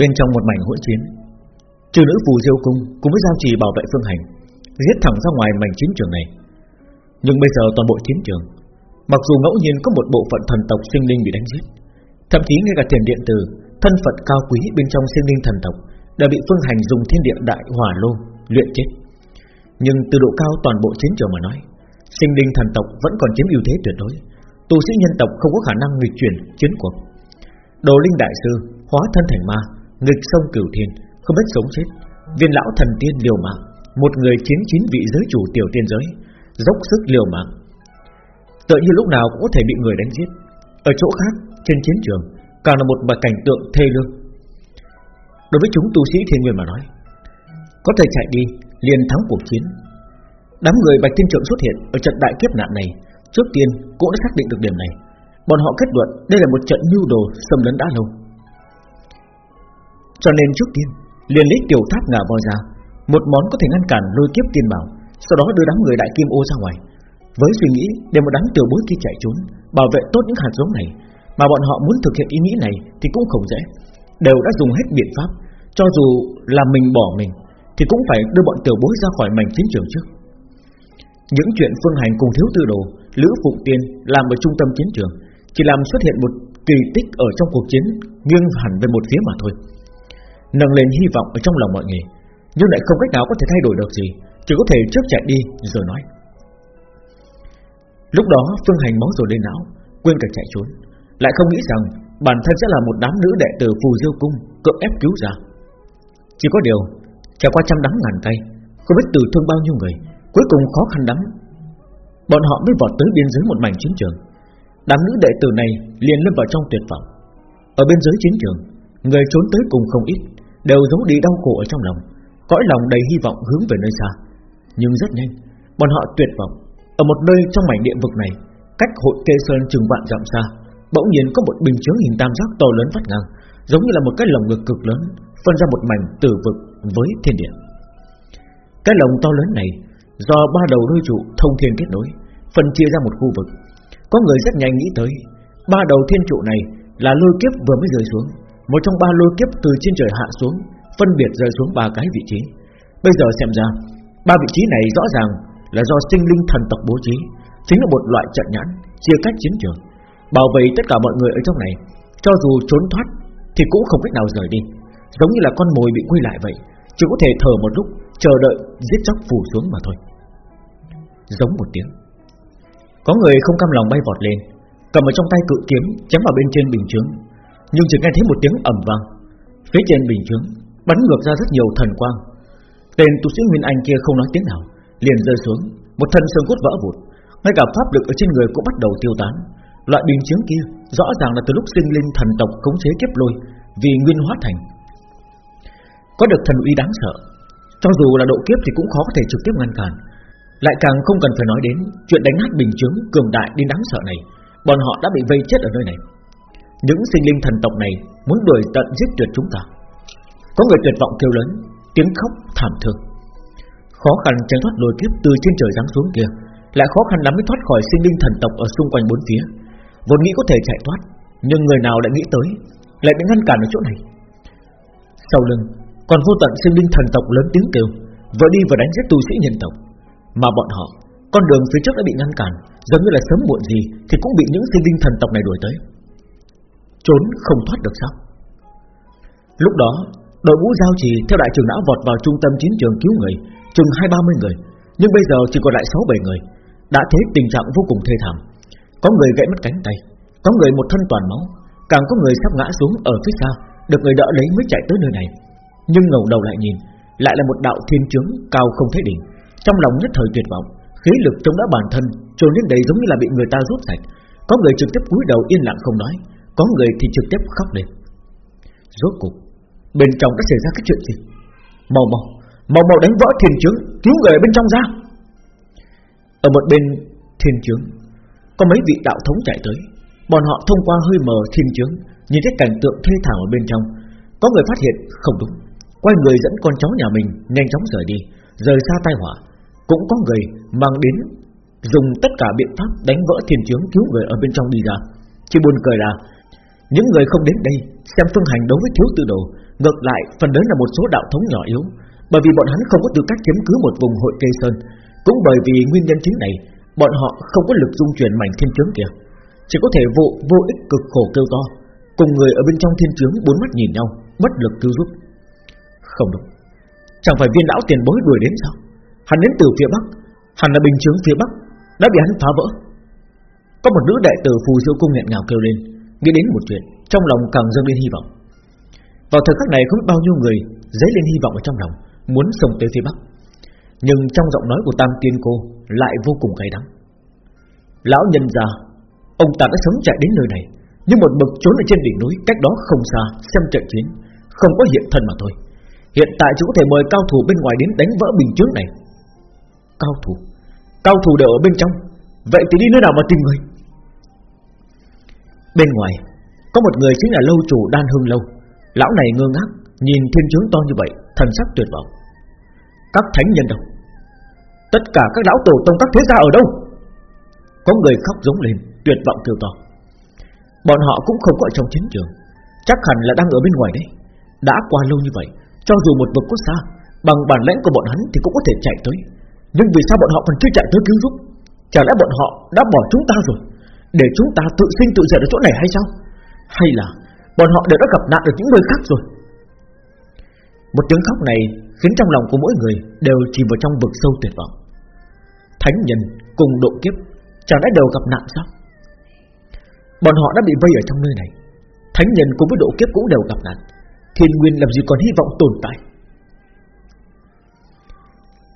Bên trong một mảnh hỗn chiến. Trừ nữ phù diêu cung cùng với giao trì bảo vệ phương hành, Giết thẳng ra ngoài mảnh chiến trường này. Nhưng bây giờ toàn bộ chiến trường, Mặc dù ngẫu nhiên có một bộ phận thần tộc sinh linh bị đánh giết, Thậm chí ngay cả tiền điện tử, Thân phận cao quý bên trong sinh linh thần tộc Đã bị phương hành dùng thiên địa đại hỏa lô Luyện chết. Nhưng từ độ cao toàn bộ chiến trường mà nói, Sinh linh thần tộc vẫn còn chiếm ưu thế tuyệt đối. Tu sĩ nhân tộc không có khả năng nghịch chuyển chiến cuộc. Đồ linh đại sư, Hóa thân thành ma Nghịch sông cửu thiên, Không biết sống chết. Viên lão thần tiên liều mạng, Một người chiến chín vị giới chủ tiểu tiên giới, Dốc sức liều mạng. Tự như lúc nào cũng có thể bị người đánh giết. Ở chỗ khác, trên chiến trường, Càng là một bài cảnh tượng thê lương. Đối với chúng tu sĩ thiên nguyên mà nói, Có thể chạy đi, liền thắng cuộc chiến. Đám người Bạch Thiên Trượng xuất hiện Ở trận đại kiếp nạn này, Trước tiên cũng đã xác định được điểm này. Bọn họ kết luận đây là một trận mưu đồ xâm lấn đã lâu. Cho nên trước tiên, liền lấy tiểu tháp ngả voi ra, Một món có thể ngăn cản lôi kiếp tiên bảo, Sau đó đưa đám người đại kim ô ra ngoài. Với suy nghĩ để một đám tiểu bối kia chạy trốn, Bảo vệ tốt những hạt giống này, Mà bọn họ muốn thực hiện ý nghĩ này Thì cũng không dễ. Đều đã dùng hết biện pháp, Cho dù là mình bỏ mình, Thì cũng phải đưa bọn tiểu bối ra khỏi mảnh chiến trường trước. Những chuyện phương hành cùng thiếu tư đồ, Lữ Phụng Tiên làm ở trung tâm chiến trường, Chỉ làm xuất hiện một kỳ tích ở trong cuộc chiến Nghiêng hẳn về một phía mà thôi. Nâng lên hy vọng ở trong lòng mọi người. Nhưng lại không cách nào có thể thay đổi được gì, Chỉ có thể trước chạy đi rồi nói. Lúc đó, Phương Hành máu rồi lên não, Quên cả chạy trốn. Lại không nghĩ rằng bản thân sẽ là một đám nữ đệ tử phù diêu cung, Cưỡng ép cứu ra. Chỉ có điều, Trải qua trăm đắng ngàn tay, Không biết từ thương bao nhiêu người, Cuối cùng khó khăn lắm. Bọn họ mới vọt tới biên giới một mảnh chiến trường. Đám nữ đệ tử này liền lâm vào trong tuyệt vọng. Ở bên dưới chiến trường, Người trốn tới cùng không ít. Đều giấu đi đau khổ ở trong lòng, Cõi lòng đầy hy vọng hướng về nơi xa. Nhưng rất nhanh, Bọn họ tuyệt vọng. Ở một nơi trong mảnh địa vực này, Cách hội kê sơn chừng vạn dặm xa, Bỗng nhiên có một bình chướng hình tam giác to lớn vắt ngang, Giống như là một cái lồng ngực cực lớn, Phân ra một mảnh tử vực với thiên địa. Cái lồng to lớn này, Do ba đầu đôi trụ thông thiên kết nối, Phân chia ra một khu vực. Có người rất nhanh nghĩ tới, Ba đầu thiên trụ này là lôi kiếp vừa mới rơi xuống. Một trong ba lôi kiếp từ trên trời hạ xuống, Phân biệt rơi xuống ba cái vị trí. Bây giờ xem ra, Ba vị trí này rõ ràng là do sinh linh thần tộc bố trí, Chính là một loại trận nhãn, Chia cách chiến trường. Bảo vệ tất cả mọi người ở trong này, Cho dù trốn thoát Thì cũng không cách nào rời đi. Giống như là con mồi bị quy lại vậy, Chỉ có thể thở một lúc, Chờ đợi giết chóc phủ xuống mà thôi. Giống một tiếng, Có người không cam lòng bay vọt lên, Cầm ở trong tay cự kiếm, chém vào bên trên bình chướng. Nhưng chỉ nghe thấy một tiếng ầm vang. Phía trên bình chướng Bắn ngược ra rất nhiều thần quang. Tên tu sĩ Nguyên Anh kia không nói tiếng nào, Liền rơi xuống. Một thân xương cốt vỡ vụt Ngay cả pháp lực ở trên người cũng bắt đầu tiêu tán. Loại bình chướng kia Rõ ràng là từ lúc sinh linh thần tộc cống chế kiếp lôi, Vì nguyên hóa thành. Có được thần uy đáng sợ, Cho dù là độ kiếp thì cũng khó có thể trực tiếp ngăn cản. Lại càng không cần phải nói đến Chuyện đánh nát bình chướng cường đại đến đáng sợ này. Bọn họ đã bị vây chết ở nơi này. Những sinh linh thần tộc này Muốn đuổi tận giết tuyệt chúng ta. Có người tuyệt vọng kêu lớn, Tiếng khóc thảm thương. Khó khăn tránh thoát lôi kiếp từ trên trời giáng xuống kia, Lại khó khăn lắm mới thoát khỏi sinh linh thần tộc Ở xung quanh bốn phía. Vốn nghĩ có thể chạy thoát, Nhưng người nào lại nghĩ tới, Lại bị ngăn cản ở chỗ này. Sau lưng, còn vô tận sinh linh thần tộc lớn tiếng kêu Vỡ đi và đánh giết tu sĩ nhân tộc. Mà bọn họ, Con đường phía trước đã bị ngăn cản, Giống như là sớm muộn gì Thì cũng bị những sinh linh thần tộc này đuổi tới. Trốn không thoát được sao? Lúc đó, Đội ngũ giao trì theo đại trưởng lão vọt vào trung tâm chiến trường cứu người, Chừng hai ba mươi người, Nhưng bây giờ chỉ còn lại sáu bảy người. Đã thấy tình trạng vô cùng thê thảm. Có người gãy mất cánh tay, Có người một thân toàn máu, Càng có người sắp ngã xuống ở phía xa, Được người đỡ lấy mới chạy tới nơi này. Nhưng ngẩng đầu lại nhìn, Lại là một đạo thiên trướng cao không thấy đỉnh. Trong lòng nhất thời tuyệt vọng, Khí lực chống đỡ bản thân, trồn lên đầy giống như là bị người ta rút sạch. Có người trực tiếp cúi đầu yên lặng không nói có người thì trực tiếp khóc lên. Rốt cục Bên trong đã xảy ra cái chuyện gì? Màu màu Màu màu đánh vỡ thiên trướng Cứu người bên trong ra. Ở một bên thiên trướng Có mấy vị đạo thống chạy tới. Bọn họ thông qua hơi mờ thiên trướng Nhìn thấy cảnh tượng thê thảm ở bên trong. Có người phát hiện, không đúng. Quay người dẫn con cháu nhà mình nhanh chóng rời đi, Rời xa tai họa. Cũng có người mang đến, Dùng tất cả biện pháp đánh vỡ thiên trướng cứu người ở bên trong đi ra. Chỉ buồn cười là những người không đến đây xem phương hành đối với thiếu tư đồ, Ngược lại phần lớn là một số đạo thống nhỏ yếu. Bởi vì bọn hắn không có tư cách chiếm cứ một vùng hội cây sơn. Cũng bởi vì nguyên nhân chính này, Bọn họ không có lực dung chuyển mảnh thiên trướng kia. Chỉ có thể vụ vô ích cực khổ kêu to, Cùng người ở bên trong thiên trướng bốn mắt nhìn nhau, Bất lực cứu giúp. Không đúng. Chẳng phải viên lão tiền bối đuổi đến sao? Hắn đến từ phía bắc Hắn là bình chướng phía bắc, Đã bị hắn phá vỡ. Có một nữ đệ tử phù diêu cung nghẹn ngào kêu lên. Nghĩ đến một chuyện, Trong lòng càng dâng lên hy vọng. Vào thời khắc này không biết bao nhiêu người Dấy lên hy vọng ở trong lòng, Muốn sông tới phía bắc. Nhưng trong giọng nói của Tam Tiên Cô Lại vô cùng cay đắng. Lão nhân già, Ông ta đã sớm chạy đến nơi này, Nhưng một bậc trốn ở trên đỉnh núi Cách đó không xa, xem trận chiến, Không có hiện thân mà thôi. Hiện tại chỉ có thể mời cao thủ bên ngoài đến đánh vỡ bình chướng này. Cao thủ? Cao thủ đều ở bên trong, Vậy thì đi nơi nào mà tìm người? Bên ngoài, Có một người chính là lâu chủ đan hương lâu. Lão này ngơ ngác, Nhìn thiên chướng to như vậy, Thần sắc tuyệt vọng. Các thánh nhân đâu? Tất cả các lão tổ tông các thế gia ở đâu? Có người khóc giống lên, Tuyệt vọng kêu to. Bọn họ cũng không có ở trong chiến trường. Chắc hẳn là đang ở bên ngoài đấy. Đã qua lâu như vậy, Cho dù một vực có xa, Bằng bản lãnh của bọn hắn thì cũng có thể chạy tới. Nhưng vì sao bọn họ còn chưa chạy tới cứu giúp? Chả lẽ bọn họ đã bỏ chúng ta rồi? Để chúng ta tự sinh tự diệt ở chỗ này hay sao? Hay là Bọn họ đều đã gặp nạn ở những nơi khác rồi? Một tiếng khóc này Khiến trong lòng của mỗi người Đều chìm vào trong vực sâu tuyệt vọng. Thánh nhân cùng độ kiếp, Chẳng lẽ đều gặp nạn sao? Bọn họ đã bị vây ở trong nơi này. Thánh nhân cùng với độ kiếp cũng đều gặp nạn. Thiên nguyên làm gì còn hy vọng tồn tại?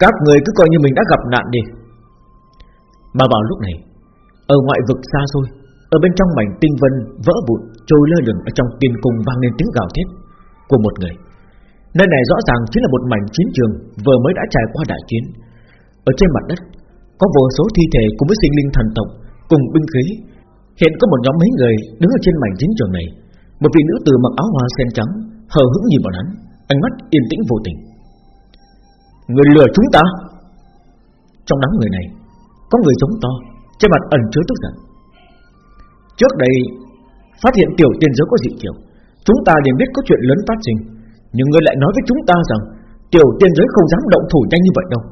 Các người cứ coi như mình đã gặp nạn đi. Mà vào lúc này ở ngoại vực xa xôi, Ở bên trong mảnh tinh vân vỡ vụn, Trôi lơ lửng ở trong tiên cung vang lên tiếng gào thét Của một người. Nơi này rõ ràng chính là một mảnh chiến trường Vừa mới đã trải qua đại chiến. Ở trên mặt đất, Có vô số thi thể cùng với sinh linh thần tộc, Cùng binh khí. Hiện có một nhóm mấy người đứng ở trên mảnh chiến trường này. Một vị nữ tử mặc áo hoa sen trắng, Hờ hững nhìn bọn hắn, Ánh mắt yên tĩnh vô tình. Người lừa chúng ta! Trong đám người này, Có người giống to trên mặt ẩn chứa tức giận. Trước đây, Phát hiện tiểu tiên giới có dị kiểu Chúng ta liền biết có chuyện lớn phát sinh. Nhưng người lại nói với chúng ta rằng, Tiểu tiên giới không dám động thủ nhanh như vậy đâu.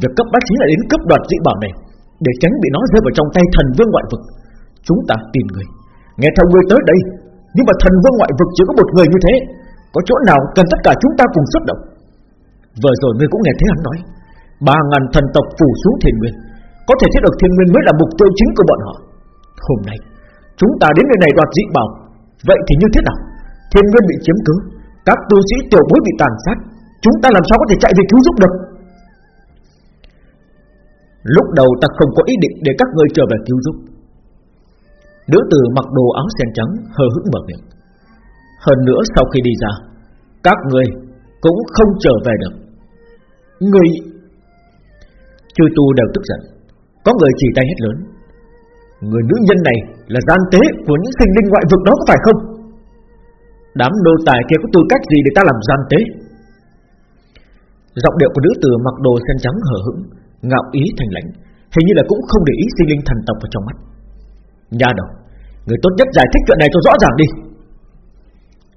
Việc cấp bách chính là đến cấp đoạt dị bảo này, Để tránh bị nó rơi vào trong tay thần vương ngoại vực. Chúng ta tìm người. Nghe theo ngươi tới đây, Nhưng mà thần vương ngoại vực chỉ có một người như thế, Có chỗ nào cần tất cả chúng ta cùng xuất động? Vừa rồi ngươi cũng nghe thấy hắn nói, Ba ngàn thần tộc phủ xuống thiên nguyên có thể thiết được thiên nguyên mới là mục tiêu chính của bọn họ. Hôm nay, Chúng ta đến nơi này đoạt dị bảo. Vậy thì như thế nào? Thiên nguyên bị chiếm cứ, Các tu sĩ tiểu bối bị tàn sát, Chúng ta làm sao có thể chạy về cứu giúp được? Lúc đầu ta không có ý định để các ngươi trở về cứu giúp. Nữ tử mặc đồ áo sen trắng, hờ hững mở miệng. Hơn nữa sau khi đi ra, Các người cũng không trở về được. Người Chư tu đều tức giận. Có người chỉ tay hết lớn. Người nữ nhân này là gian tế Của những sinh linh ngoại vực đó có phải không? Đám nô tài kia có tư cách gì để ta làm gian tế? Giọng điệu của nữ tử mặc đồ sen trắng hờ hững, Ngạo ý thành lãnh, Hình như là cũng không để ý sinh linh thần tộc vào trong mắt. Nha đầu, Người tốt nhất giải thích chuyện này cho rõ ràng đi.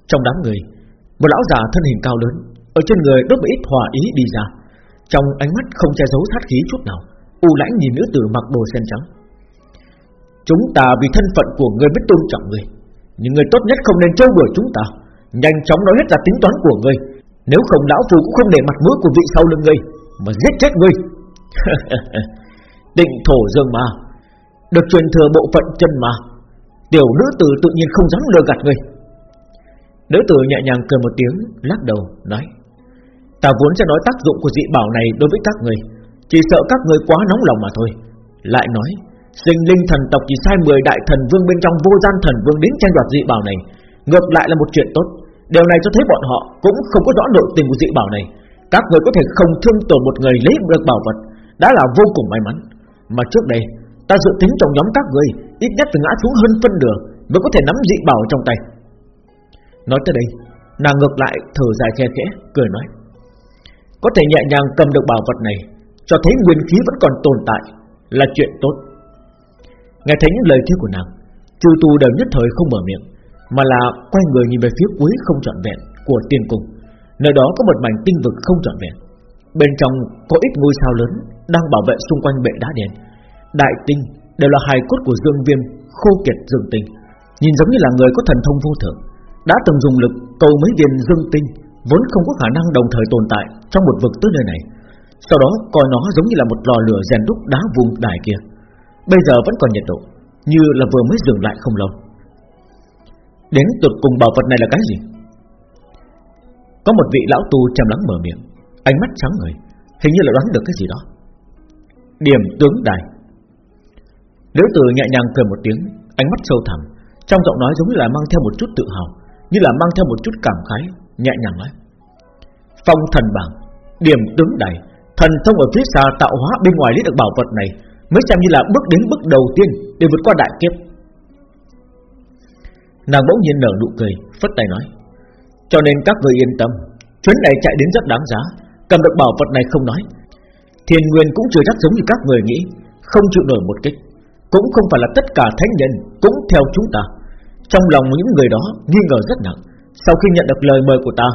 Trong đám người, Một lão già thân hình cao lớn, Ở trên người đốt một ít hòa ý đi ra, Trong ánh mắt không che giấu sát khí chút nào. U lãnh nhìn nữ tử mặc đồ sen trắng Chúng ta vì thân phận của người biết tôn trọng người, Nhưng người tốt nhất không nên trêu đuổi chúng ta, Nhanh chóng nói hết ra tính toán của người Nếu không, lão phù cũng không để mặt mũi của vị sau lưng người Mà giết chết người Định thổ dương mà. Được truyền thừa bộ phận chân mà. Tiểu nữ tử tự nhiên không dám lừa gạt người Nữ tử nhẹ nhàng cười một tiếng, Lắc đầu, nói, Ta vốn sẽ nói tác dụng của dị bảo này đối với các người chỉ sợ các người quá nóng lòng mà thôi. Lại nói, Sinh linh thần tộc chỉ sai 10 đại thần vương bên trong vô gian thần vương đến tranh đoạt dị bảo này. Ngược lại là một chuyện tốt. Điều này cho thấy bọn họ cũng không có rõ nội tình của dị bảo này. Các người có thể không thương tổn một người lấy được bảo vật, Đã là vô cùng may mắn. Mà trước đây, Ta dự tính trong nhóm các người, Ít nhất phải ngã xuống hơn phân đường Mới có thể nắm dị bảo trong tay. Nói tới đây, Nàng ngược lại thở dài khe khẽ, Cười nói, Có thể nhẹ nhàng cầm được bảo vật này cho thấy nguyên khí vẫn còn tồn tại, Là chuyện tốt. Nghe thấy những lời kia của nàng, Chu tu đều nhất thời không mở miệng, Mà là quay người nhìn về phía cuối không trọn vẹn Của tiên cung. Nơi đó có một mảnh tinh vực không trọn vẹn. Bên trong có ít ngôi sao lớn Đang bảo vệ xung quanh bệ đá đèn Đại tinh đều là hài cốt của dương viêm, Khô kiệt dương tinh. Nhìn giống như là người có thần thông vô thượng, Đã từng dùng lực cầu mấy viên dương tinh, Vốn không có khả năng đồng thời tồn tại Trong một vực tới nơi này. Sau đó, coi nó giống như là một lò lửa rèn đúc đá vùng đài kia. Bây giờ vẫn còn nhiệt độ, Như là vừa mới dừng lại không lâu. Đến tuột cùng bảo vật này là cái gì? Có một vị lão tu trầm lắng mở miệng, Ánh mắt sáng người Hình như là đoán được cái gì đó. Điểm tướng đài. Liễu tử nhẹ nhàng cười một tiếng, Ánh mắt sâu thẳm, Trong giọng nói giống như là mang theo một chút tự hào, Như là mang theo một chút cảm khái, Nhẹ nhàng nói. Phong thần bảng, Điểm tướng đài. Thần thông ở phía xa tạo hóa bên ngoài lấy được bảo vật này, Mới xem như là bước đến bước đầu tiên Để vượt qua đại kiếp. Nàng bỗng nhiên nở nụ cười, Phất tay nói, Cho nên các người yên tâm, Chuyến này chạy đến rất đáng giá, Cầm được bảo vật này không nói. Thiên nguyên cũng chưa chắc giống như các người nghĩ, Không chịu nổi một kích, Cũng không phải là tất cả thánh nhân Cũng theo chúng ta. Trong lòng những người đó nghi ngờ rất nặng, Sau khi nhận được lời mời của ta,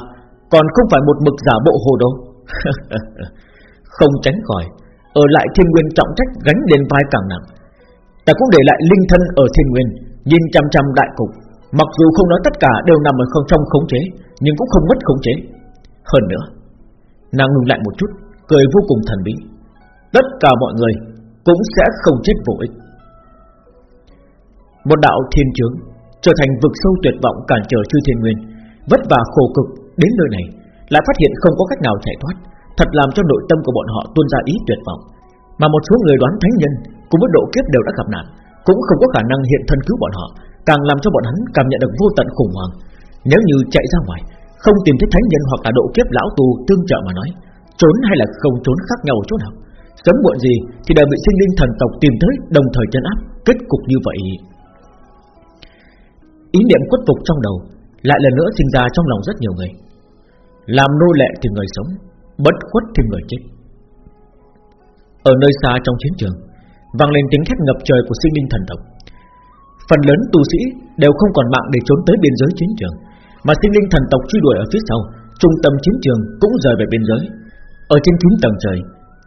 Còn không phải một mực giả bộ hồ đồ. Không tránh khỏi, Ở lại thiên nguyên trọng trách gánh lên vai càng nặng. Ta cũng để lại linh thân ở thiên nguyên, Nhìn chăm chăm đại cục. Mặc dù không nói tất cả đều nằm ở không trong khống chế, Nhưng cũng không mất khống chế. Hơn nữa, Nàng ngừng lại một chút, Cười vô cùng thần bí. Tất cả mọi người cũng sẽ không chết vô ích. Một đạo thiên chướng Trở thành vực sâu tuyệt vọng cản trở chư thiên nguyên, Vất vả khổ cực đến nơi này, Lại phát hiện không có cách nào chạy thoát. Thật làm cho nội tâm của bọn họ tuôn ra ý tuyệt vọng. Mà một số người đoán thánh nhân Cùng với độ kiếp đều đã gặp nạn, Cũng không có khả năng hiện thân cứu bọn họ, Càng làm cho bọn hắn cảm nhận được vô tận khủng hoảng. Nếu như chạy ra ngoài, Không tìm thấy thánh nhân hoặc là độ kiếp lão tu tương trợ mà nói, Trốn hay là không trốn khác nhau ở chỗ nào. Sớm muộn gì thì đều bị sinh linh thần tộc tìm tới, Đồng thời chân áp, Kết cục như vậy. Ý niệm khuất phục trong đầu Lại lần nữa sinh ra trong lòng rất nhiều người. Làm nô lệ thì người sống Bất khuất thêm người chết. Ở nơi xa trong chiến trường, vang lên tiếng thét ngập trời của sinh linh thần tộc. Phần lớn tu sĩ đều không còn mạng để trốn tới biên giới chiến trường, Mà sinh linh thần tộc truy đuổi ở phía sau, Trung tâm chiến trường cũng rời về biên giới. Ở trên chín tầng trời,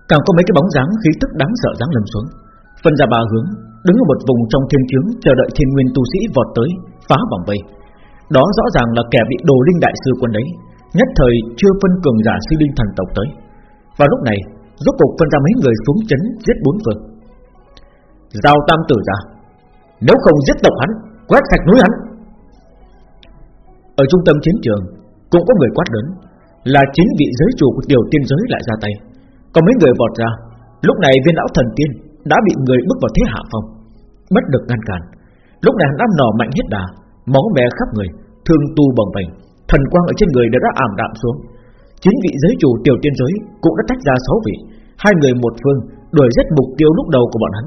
Càng có mấy cái bóng dáng khí tức đáng sợ dáng lâm xuống. Phân ra ba hướng, Đứng ở một vùng trong thiên chướng Chờ đợi thiên nguyên tu sĩ vọt tới, Phá vòng vây. Đó rõ ràng là kẻ bị đồ linh đại sư quân đấy. Nhất thời chưa phân cường giả sư linh thần tộc tới. Vào lúc này, Rốt cục phân ra mấy người xuống chấn giết bốn phương. Giao tam tử ra. Nếu không giết tộc hắn, Quét sạch núi hắn. Ở trung tâm chiến trường, Cũng có người quát lớn, Là chính vị giới chủ của tiểu tiên giới lại ra tay. Còn mấy người vọt ra. Lúc này viên lão thần tiên Đã bị người bước vào thế hạ phong. Bất được ngăn cản. Lúc này hắn đã nỏ mạnh hết đà, Máu bè khắp người, Thương tu bồng bềnh. Thần quang ở trên người đã đã ảm đạm xuống. Chính vị giới chủ tiểu tiên giới Cũng đã tách ra sáu vị. Hai người một phương, đuổi giết mục tiêu lúc đầu của bọn hắn.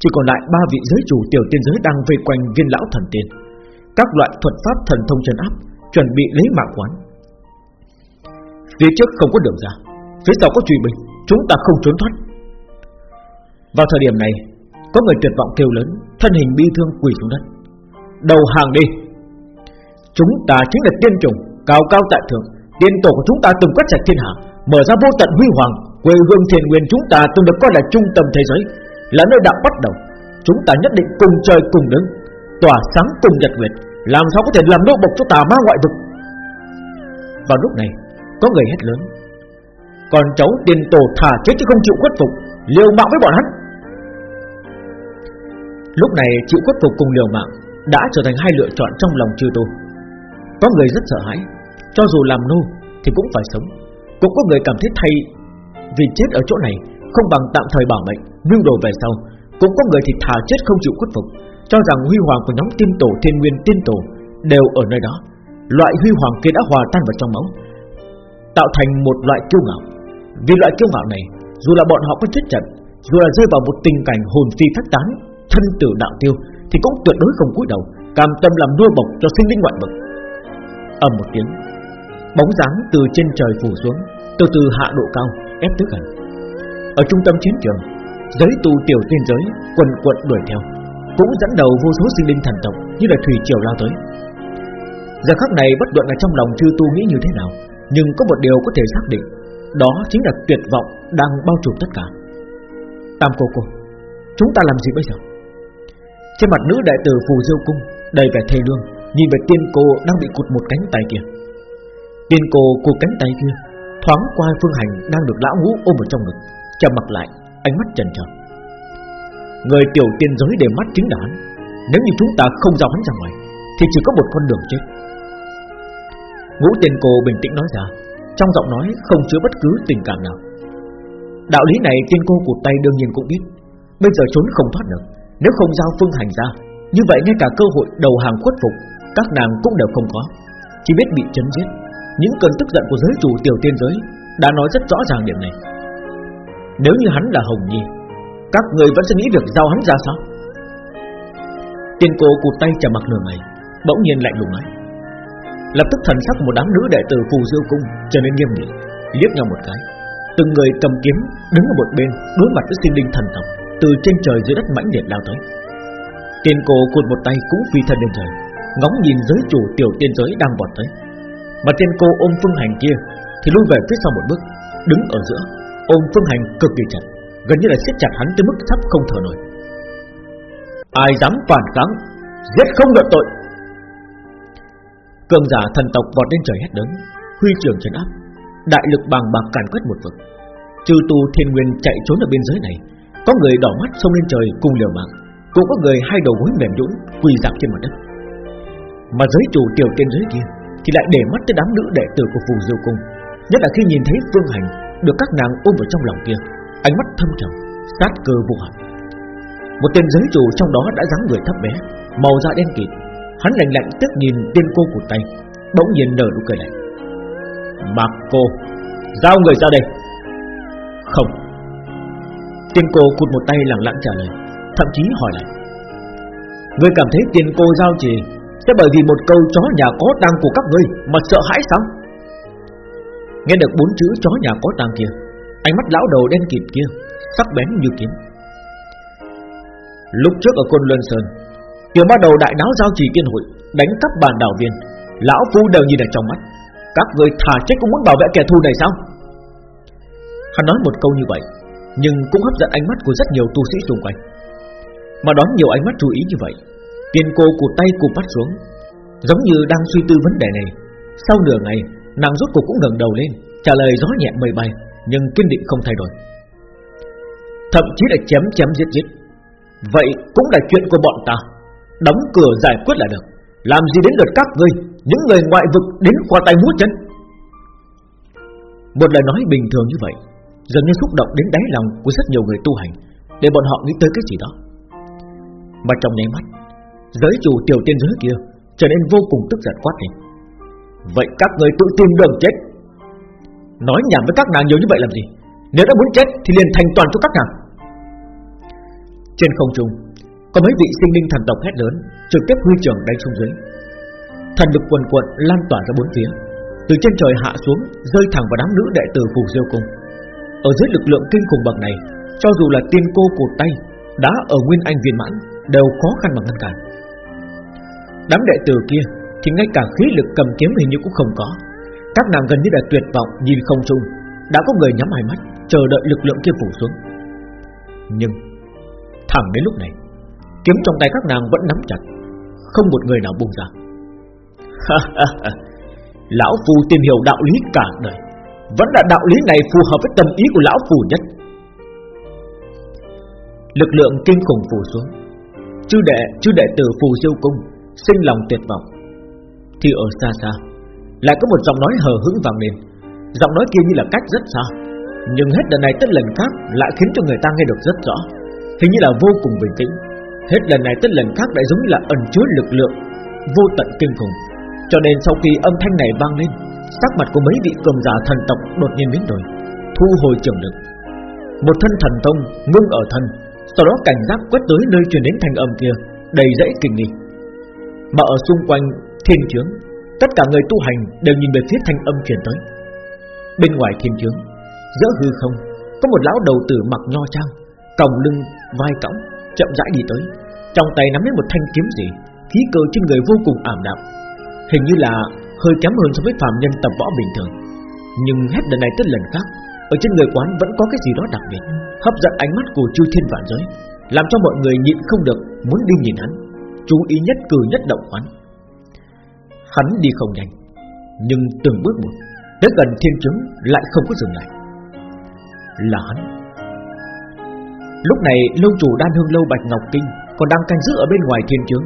Chỉ còn lại ba vị giới chủ tiểu tiên giới đang vây quanh viên lão thần tiên. Các loại thuật pháp thần thông chân áp, Chuẩn bị lấy mạng quán. Phía trước không có đường ra, Phía sau có truy binh, Chúng ta không trốn thoát. Vào thời điểm này, Có người tuyệt vọng kêu lớn, Thân hình bi thương quỳ xuống đất. Đầu hàng đi! Chúng ta chính là tiên trùng, Cao cao tại thượng. Tiên tổ của chúng ta từng quét sạch thiên hạ, Mở ra vô tận huy hoàng. Quê hương thiền nguyên chúng ta từng được coi là trung tâm thế giới, là nơi đạo bắt đầu. Chúng ta nhất định cùng trời cùng đứng, Tỏa sáng cùng nhật nguyệt. Làm sao có thể làm nô bộc cho tà ma ngoại vực? Vào lúc này, Có người hét lớn. Còn cháu tiền tổ thả chết chứ không chịu khuất phục, Liều mạng với bọn hắn. Lúc này, chịu khuất phục cùng liều mạng Đã trở thành hai lựa chọn trong lòng chư tu có người rất sợ hãi, Cho dù làm nô thì cũng phải sống. Cũng có người cảm thấy thay Vì chết ở chỗ này, Không bằng tạm thời bảo mệnh mưu đồ về sau. Cũng có người thì thả chết không chịu khuất phục, cho rằng huy hoàng của nhóm tiên tổ, thiên nguyên tiên tổ đều ở nơi đó. Loại huy hoàng kia đã hòa tan vào trong máu, tạo thành một loại kiêu ngạo. Vì loại kiêu ngạo này, dù là bọn họ có chết trận, dù là rơi vào một tình cảnh hồn phi phách tán, thân tử đạo tiêu, thì cũng tuyệt đối không cúi đầu, cam tâm làm đua bộc cho sinh linh ngoại vực ầm một tiếng. Bóng dáng từ trên trời phủ xuống, từ từ hạ độ cao, ép tới gần. Ở trung tâm chiến trường, Giới tu tiểu tiên giới, quần quận đuổi theo, Cũng dẫn đầu vô số sinh linh thần tộc Như là thủy triều lao tới. Giờ khắc này bất luận là trong lòng chư tu nghĩ như thế nào, Nhưng có một điều có thể xác định, Đó chính là tuyệt vọng đang bao trùm tất cả. Tam cô cô, Chúng ta làm gì bây giờ? Trên mặt nữ đại tử phù diêu cung, Đầy vẻ thê lương Nhìn về tiên cô đang bị cụt một cánh tay kia. Tiên cô cụt cánh tay kia, Thoáng qua phương hành đang được lão ngũ ôm ở trong ngực Chầm mặt lại, Ánh mắt trần trờ. Người tiểu tiên giới để mắt chính là hắn. Nếu như chúng ta không giao hắn ra ngoài, Thì chỉ có một con đường chết. Ngũ tiên cô bình tĩnh nói ra, Trong giọng nói không chứa bất cứ tình cảm nào. Đạo lý này tiên cô cụt tay đương nhiên cũng biết. Bây giờ trốn không thoát được. Nếu không giao phương hành ra, Như vậy ngay cả cơ hội đầu hàng khuất phục các nàng cũng đều không có. Chỉ biết bị chấn giết. Những cơn tức giận của giới chủ tiểu tiên giới Đã nói rất rõ ràng điểm này. Nếu như hắn là Hồng Nhi Các người vẫn sẽ nghĩ việc giao hắn ra sao? Tiên cô cụt tay chả mặt nửa ngày Bỗng nhiên lạnh lùng nói. Lập tức thần sắc của một đám nữ đệ tử phù diêu cung trở nên nghiêm nghị, liếc nhau một cái. Từng người cầm kiếm đứng ở một bên đối mặt với sinh linh thần tộc từ trên trời dưới đất mãnh liệt lao tới. Tiên cô cuột một tay cũng phi thân lên trời, ngóng nhìn giới chủ tiểu tiên giới đang vọt tới. Mà tiên cô ôm phương hành kia thì lui về phía sau một bước, đứng ở giữa, ôm phương hành cực kỳ chặt, gần như là siết chặt hắn tới mức sắp không thở nổi. Ai dám phản kháng, giết không luận tội. Cường giả thần tộc vọt lên trời hét lớn, huy trường trấn áp, đại lực bàng bạc càn quét một vực. Trừ tu thiên nguyên chạy trốn ở biên giới này, có người đỏ mắt xông lên trời cùng liều mạng, cũng có người hai đầu gối mềm nhũn quỳ dạp trên mặt đất. Mà giới chủ tiểu tiên giới kia thì lại để mắt tới đám nữ đệ tử của phù diêu cung, nhất là khi nhìn thấy phương hành được các nàng ôm vào trong lòng kia, ánh mắt thâm trầm, sát cơ vô hạn. Một tên giới chủ trong đó đã dáng người thấp bé, màu da đen kịt, Hắn lạnh lạnh tức nhìn tiên cô của tay Bỗng nhiên nở nụ cười lạnh. Mạc cô Giao người ra đây. Không. Tiên cô cụt một tay lặng lặng trả lời Thậm chí hỏi lại. Người cảm thấy tiên cô giao gì sẽ bởi vì một câu chó nhà có tang của các ngươi Mà sợ hãi sao? Nghe được bốn chữ chó nhà có tang kia, Ánh mắt lão đầu đen kịt kia, Sắc bén như kiếm. Lúc trước ở Côn Luân Sơn, Tiểu bắt đầu đại náo giao trì tiên hội, Đánh cắp bàn đảo viên, Lão phu đều nhìn ở trong mắt. Các người thả chết cũng muốn bảo vệ kẻ thù này sao? Hắn nói một câu như vậy, Nhưng cũng hấp dẫn ánh mắt của rất nhiều tu sĩ xung quanh. Mà đón nhiều ánh mắt chú ý như vậy Tiên cô cụt tay cụt bắt xuống. Giống như đang suy tư vấn đề này. Sau nửa ngày, Nàng rốt cuộc cũng ngẩng đầu lên, Trả lời gió nhẹ mây bay, Nhưng kiên định không thay đổi. Thậm chí là chém chém giết giết. Vậy cũng là chuyện của bọn ta. Đóng cửa giải quyết là được. Làm gì đến lượt các ngươi, Những người ngoại vực đến qua tay múa chân. Một lời nói bình thường như vậy, Dường như xúc động đến đáy lòng Của rất nhiều người tu hành, Để bọn họ nghĩ tới cái gì đó. Mà trong nháy mắt Giới chủ tiểu tiên giới kia Trở nên vô cùng tức giận quát lên. Vậy các người tự tìm đường chết. Nói nhảm với các nàng nhiều như vậy làm gì? Nếu đã muốn chết thì liền thành toàn cho các nàng. Trên không trung, có mấy vị sinh linh thần tộc hét lớn, Trực tiếp huy trưởng đánh xuống dưới. Thần lực quần quận lan tỏa ra bốn phía, Từ trên trời hạ xuống, Rơi thẳng vào đám nữ đệ tử phù diêu cung. Ở dưới lực lượng kinh khủng bậc này, Cho dù là tiên cô cột tay, Đã ở nguyên anh viên mãn, Đều khó khăn mà ngăn cản. Đám đệ tử kia Thì ngay cả khí lực cầm kiếm hình như cũng không có. Các nàng gần như đã tuyệt vọng Nhìn không trung Đã có người nhắm hai mắt Chờ đợi lực lượng kia phủ xuống. Nhưng Thẳng đến lúc này Kiếm trong tay các nàng vẫn nắm chặt Không một người nào buông ra. Lão Phu tìm hiểu đạo lý cả đời Vẫn là đạo lý này phù hợp với tâm ý của Lão Phu nhất. Lực lượng kinh khủng phủ xuống. Chư đệ, chư đệ tử phù siêu cung Sinh lòng tuyệt vọng. Thì ở xa xa, Lại có một giọng nói hờ hững vang lên. Giọng nói kia như là cách rất xa, Nhưng hết lần này tới lần khác Lại khiến cho người ta nghe được rất rõ. Hình như là vô cùng bình tĩnh. Hết lần này tới lần khác lại giống như là ẩn chứa lực lượng, Vô tận kinh khủng. Cho nên sau khi âm thanh này vang lên, Sắc mặt của mấy vị cường giả thần tộc đột nhiên biến đổi, Thu hồi trường lực. Một thân thần tông ngưng ở thân, Sau đó cảnh giác quét tới nơi truyền đến thanh âm kia, Đầy dãy kinh nghi. Mà ở xung quanh thiên chướng Tất cả người tu hành đều nhìn về phía thanh âm truyền tới. Bên ngoài thiên chướng Giữa hư không Có một lão đầu tử mặc nho trang Còng lưng vai cõng chậm rãi đi tới, trong tay nắm lấy một thanh kiếm gì, khí cơ trên người vô cùng ảm đạm, Hình như là hơi kém hơn so với phàm nhân tập võ bình thường. Nhưng hết lần này tới lần khác Ở trên người quán vẫn có cái gì đó đặc biệt Hấp dẫn ánh mắt của Chu thiên vạn giới Làm cho mọi người nhịn không được Muốn đi nhìn hắn. Chú ý nhất cử nhất động hắn. Hắn đi không nhanh, Nhưng từng bước một, Tới gần thiên chứng lại không có dừng lại. Là hắn. Lúc này, lâu chủ đan hương lâu Bạch Ngọc Kinh Còn đang canh giữ ở bên ngoài thiên chứng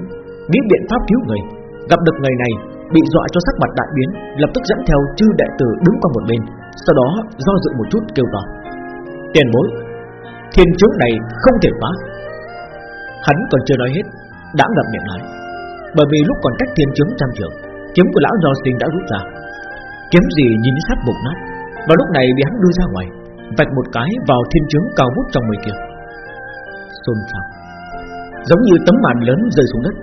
Nghĩ biện pháp cứu người. Gặp được người này, Bị dọa cho sắc mặt đại biến, Lập tức dẫn theo chư đệ tử đứng qua một bên, Sau đó do dự một chút kêu to. Tiền bối, Thiên chứng này không thể phá. Hắn còn chưa nói hết đã ngậm miệng nói Bởi vì lúc còn cách thiên chứng trăm trường Kiếm của lão do sinh đã rút ra. Kiếm gì nhìn sắc bụng nát, Và lúc này bị hắn đưa ra ngoài, Vạch một cái vào thiên chứng cao vút trong mây kia. Xôn xao. Giống như tấm màn lớn rơi xuống đất,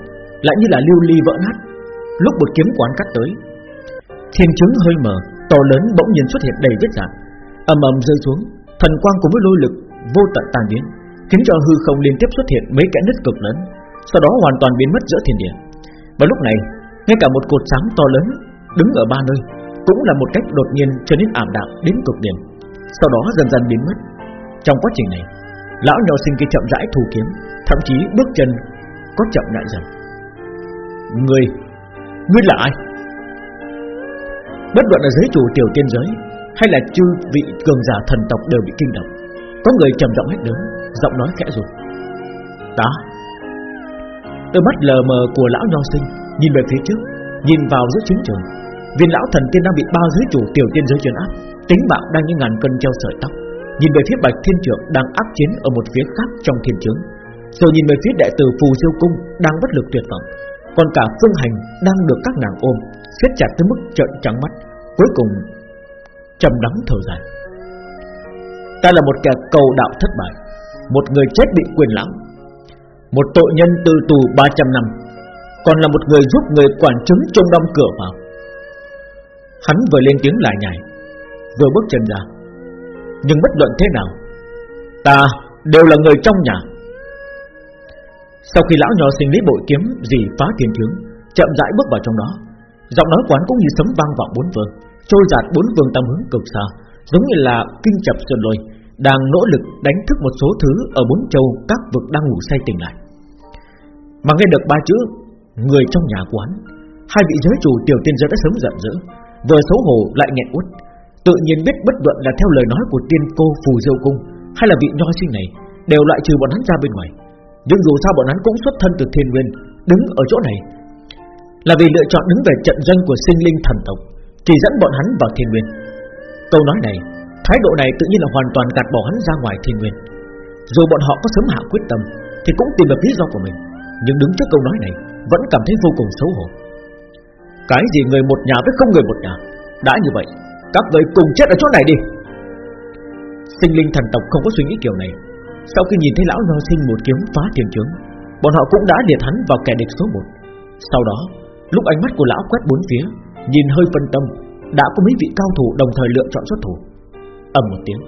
Lại như là lưu ly vỡ nát. Lúc một kiếm quán cắt tới, Thiên chứng hơi mở, To lớn bỗng nhiên xuất hiện đầy vết dạn ầm ầm rơi xuống, Thần quang cùng với lôi lực vô tận tàn biến, Khiến cho hư không liên tiếp xuất hiện mấy kẽ nứt cực lớn. Sau đó hoàn toàn biến mất giữa thiên địa Và lúc này ngay cả một cột sáng to lớn đứng ở ba nơi cũng là một cách đột nhiên trở nên ảm đạm đến cực điểm. Sau đó dần dần biến mất. Trong quá trình này, lão nhỏ sinh kia chậm rãi thu kiếm, thậm chí bước chân có chậm lại dần. Ngươi, ngươi là ai? Bất luận là giới chủ tiểu tiên giới hay là chư vị cường giả thần tộc đều bị kinh động. Có người trầm giọng hét lớn, giọng nói khẽ rụt. Ta. Đôi mắt lờ mờ của lão nho sinh nhìn về phía trước, nhìn vào giữa chiến trường. Viên lão thần tiên đang bị bao giới chủ tiểu tiên giới truyền áp, tính mạng đang như ngàn cân treo sợi tóc. Nhìn về phía bạch thiên trưởng đang áp chiến ở một phía khác trong thiên trướng, rồi nhìn về phía đệ tử phù diêu cung đang bất lực tuyệt vọng, còn cả phương hành đang được các nàng ôm, siết chặt tới mức trợn trắng mắt, cuối cùng trầm đắng thở dài. Ta là một kẻ cầu đạo thất bại, một người chết bị quyền lãng, một tội nhân từ tù 300 năm, còn là một người giúp người quản chứng trông đông cửa vào. Hắn vừa lên tiếng lại nhảy, Vừa bước chân ra. Nhưng bất luận thế nào, Ta đều là người trong nhà. Sau khi lão nhỏ sinh lý bội kiếm Dì phá tiền trướng Chậm rãi bước vào trong đó. Giọng nói quán cũng như sấm vang vọng bốn phương, Trôi giạt bốn phương tam hướng cực xa, Giống như là kinh chập sơn lôi, Đang nỗ lực đánh thức một số thứ Ở bốn châu các vực đang ngủ say tỉnh lại. Mà nghe được ba chữ, Người trong nhà quán, Hai vị giới chủ tiểu tiên giới đã sớm giận dữ, Vừa xấu hổ lại nghẹn uất. Tự nhiên biết bất luận là theo lời nói của tiên cô Phù Diêu Cung Hay là vị nho sinh này, Đều loại trừ bọn hắn ra bên ngoài. Nhưng dù sao bọn hắn cũng xuất thân từ thiên nguyên, Đứng ở chỗ này. Là vì lựa chọn đứng về trận doanh của sinh linh thần tộc Chỉ dẫn bọn hắn vào thiên nguyên. Câu nói này, Thái độ này tự nhiên là hoàn toàn gạt bỏ hắn ra ngoài thiên nguyên. Dù bọn họ có sớm hạ quyết tâm, Thì cũng tìm được lý do của mình. Nhưng đứng trước câu nói này, vẫn cảm thấy vô cùng xấu hổ. Cái gì người một nhà với không người một nhà? Đã như vậy, Các người cùng chết ở chỗ này đi. Sinh linh thần tộc không có suy nghĩ kiểu này. Sau khi nhìn thấy lão nho sinh một kiếm phá tiền trướng Bọn họ cũng đã liệt hắn vào kẻ địch số 1 Sau đó, Lúc ánh mắt của lão quét bốn phía, Nhìn hơi phân tâm, Đã có mấy vị cao thủ đồng thời lựa chọn xuất thủ. Ầm một tiếng,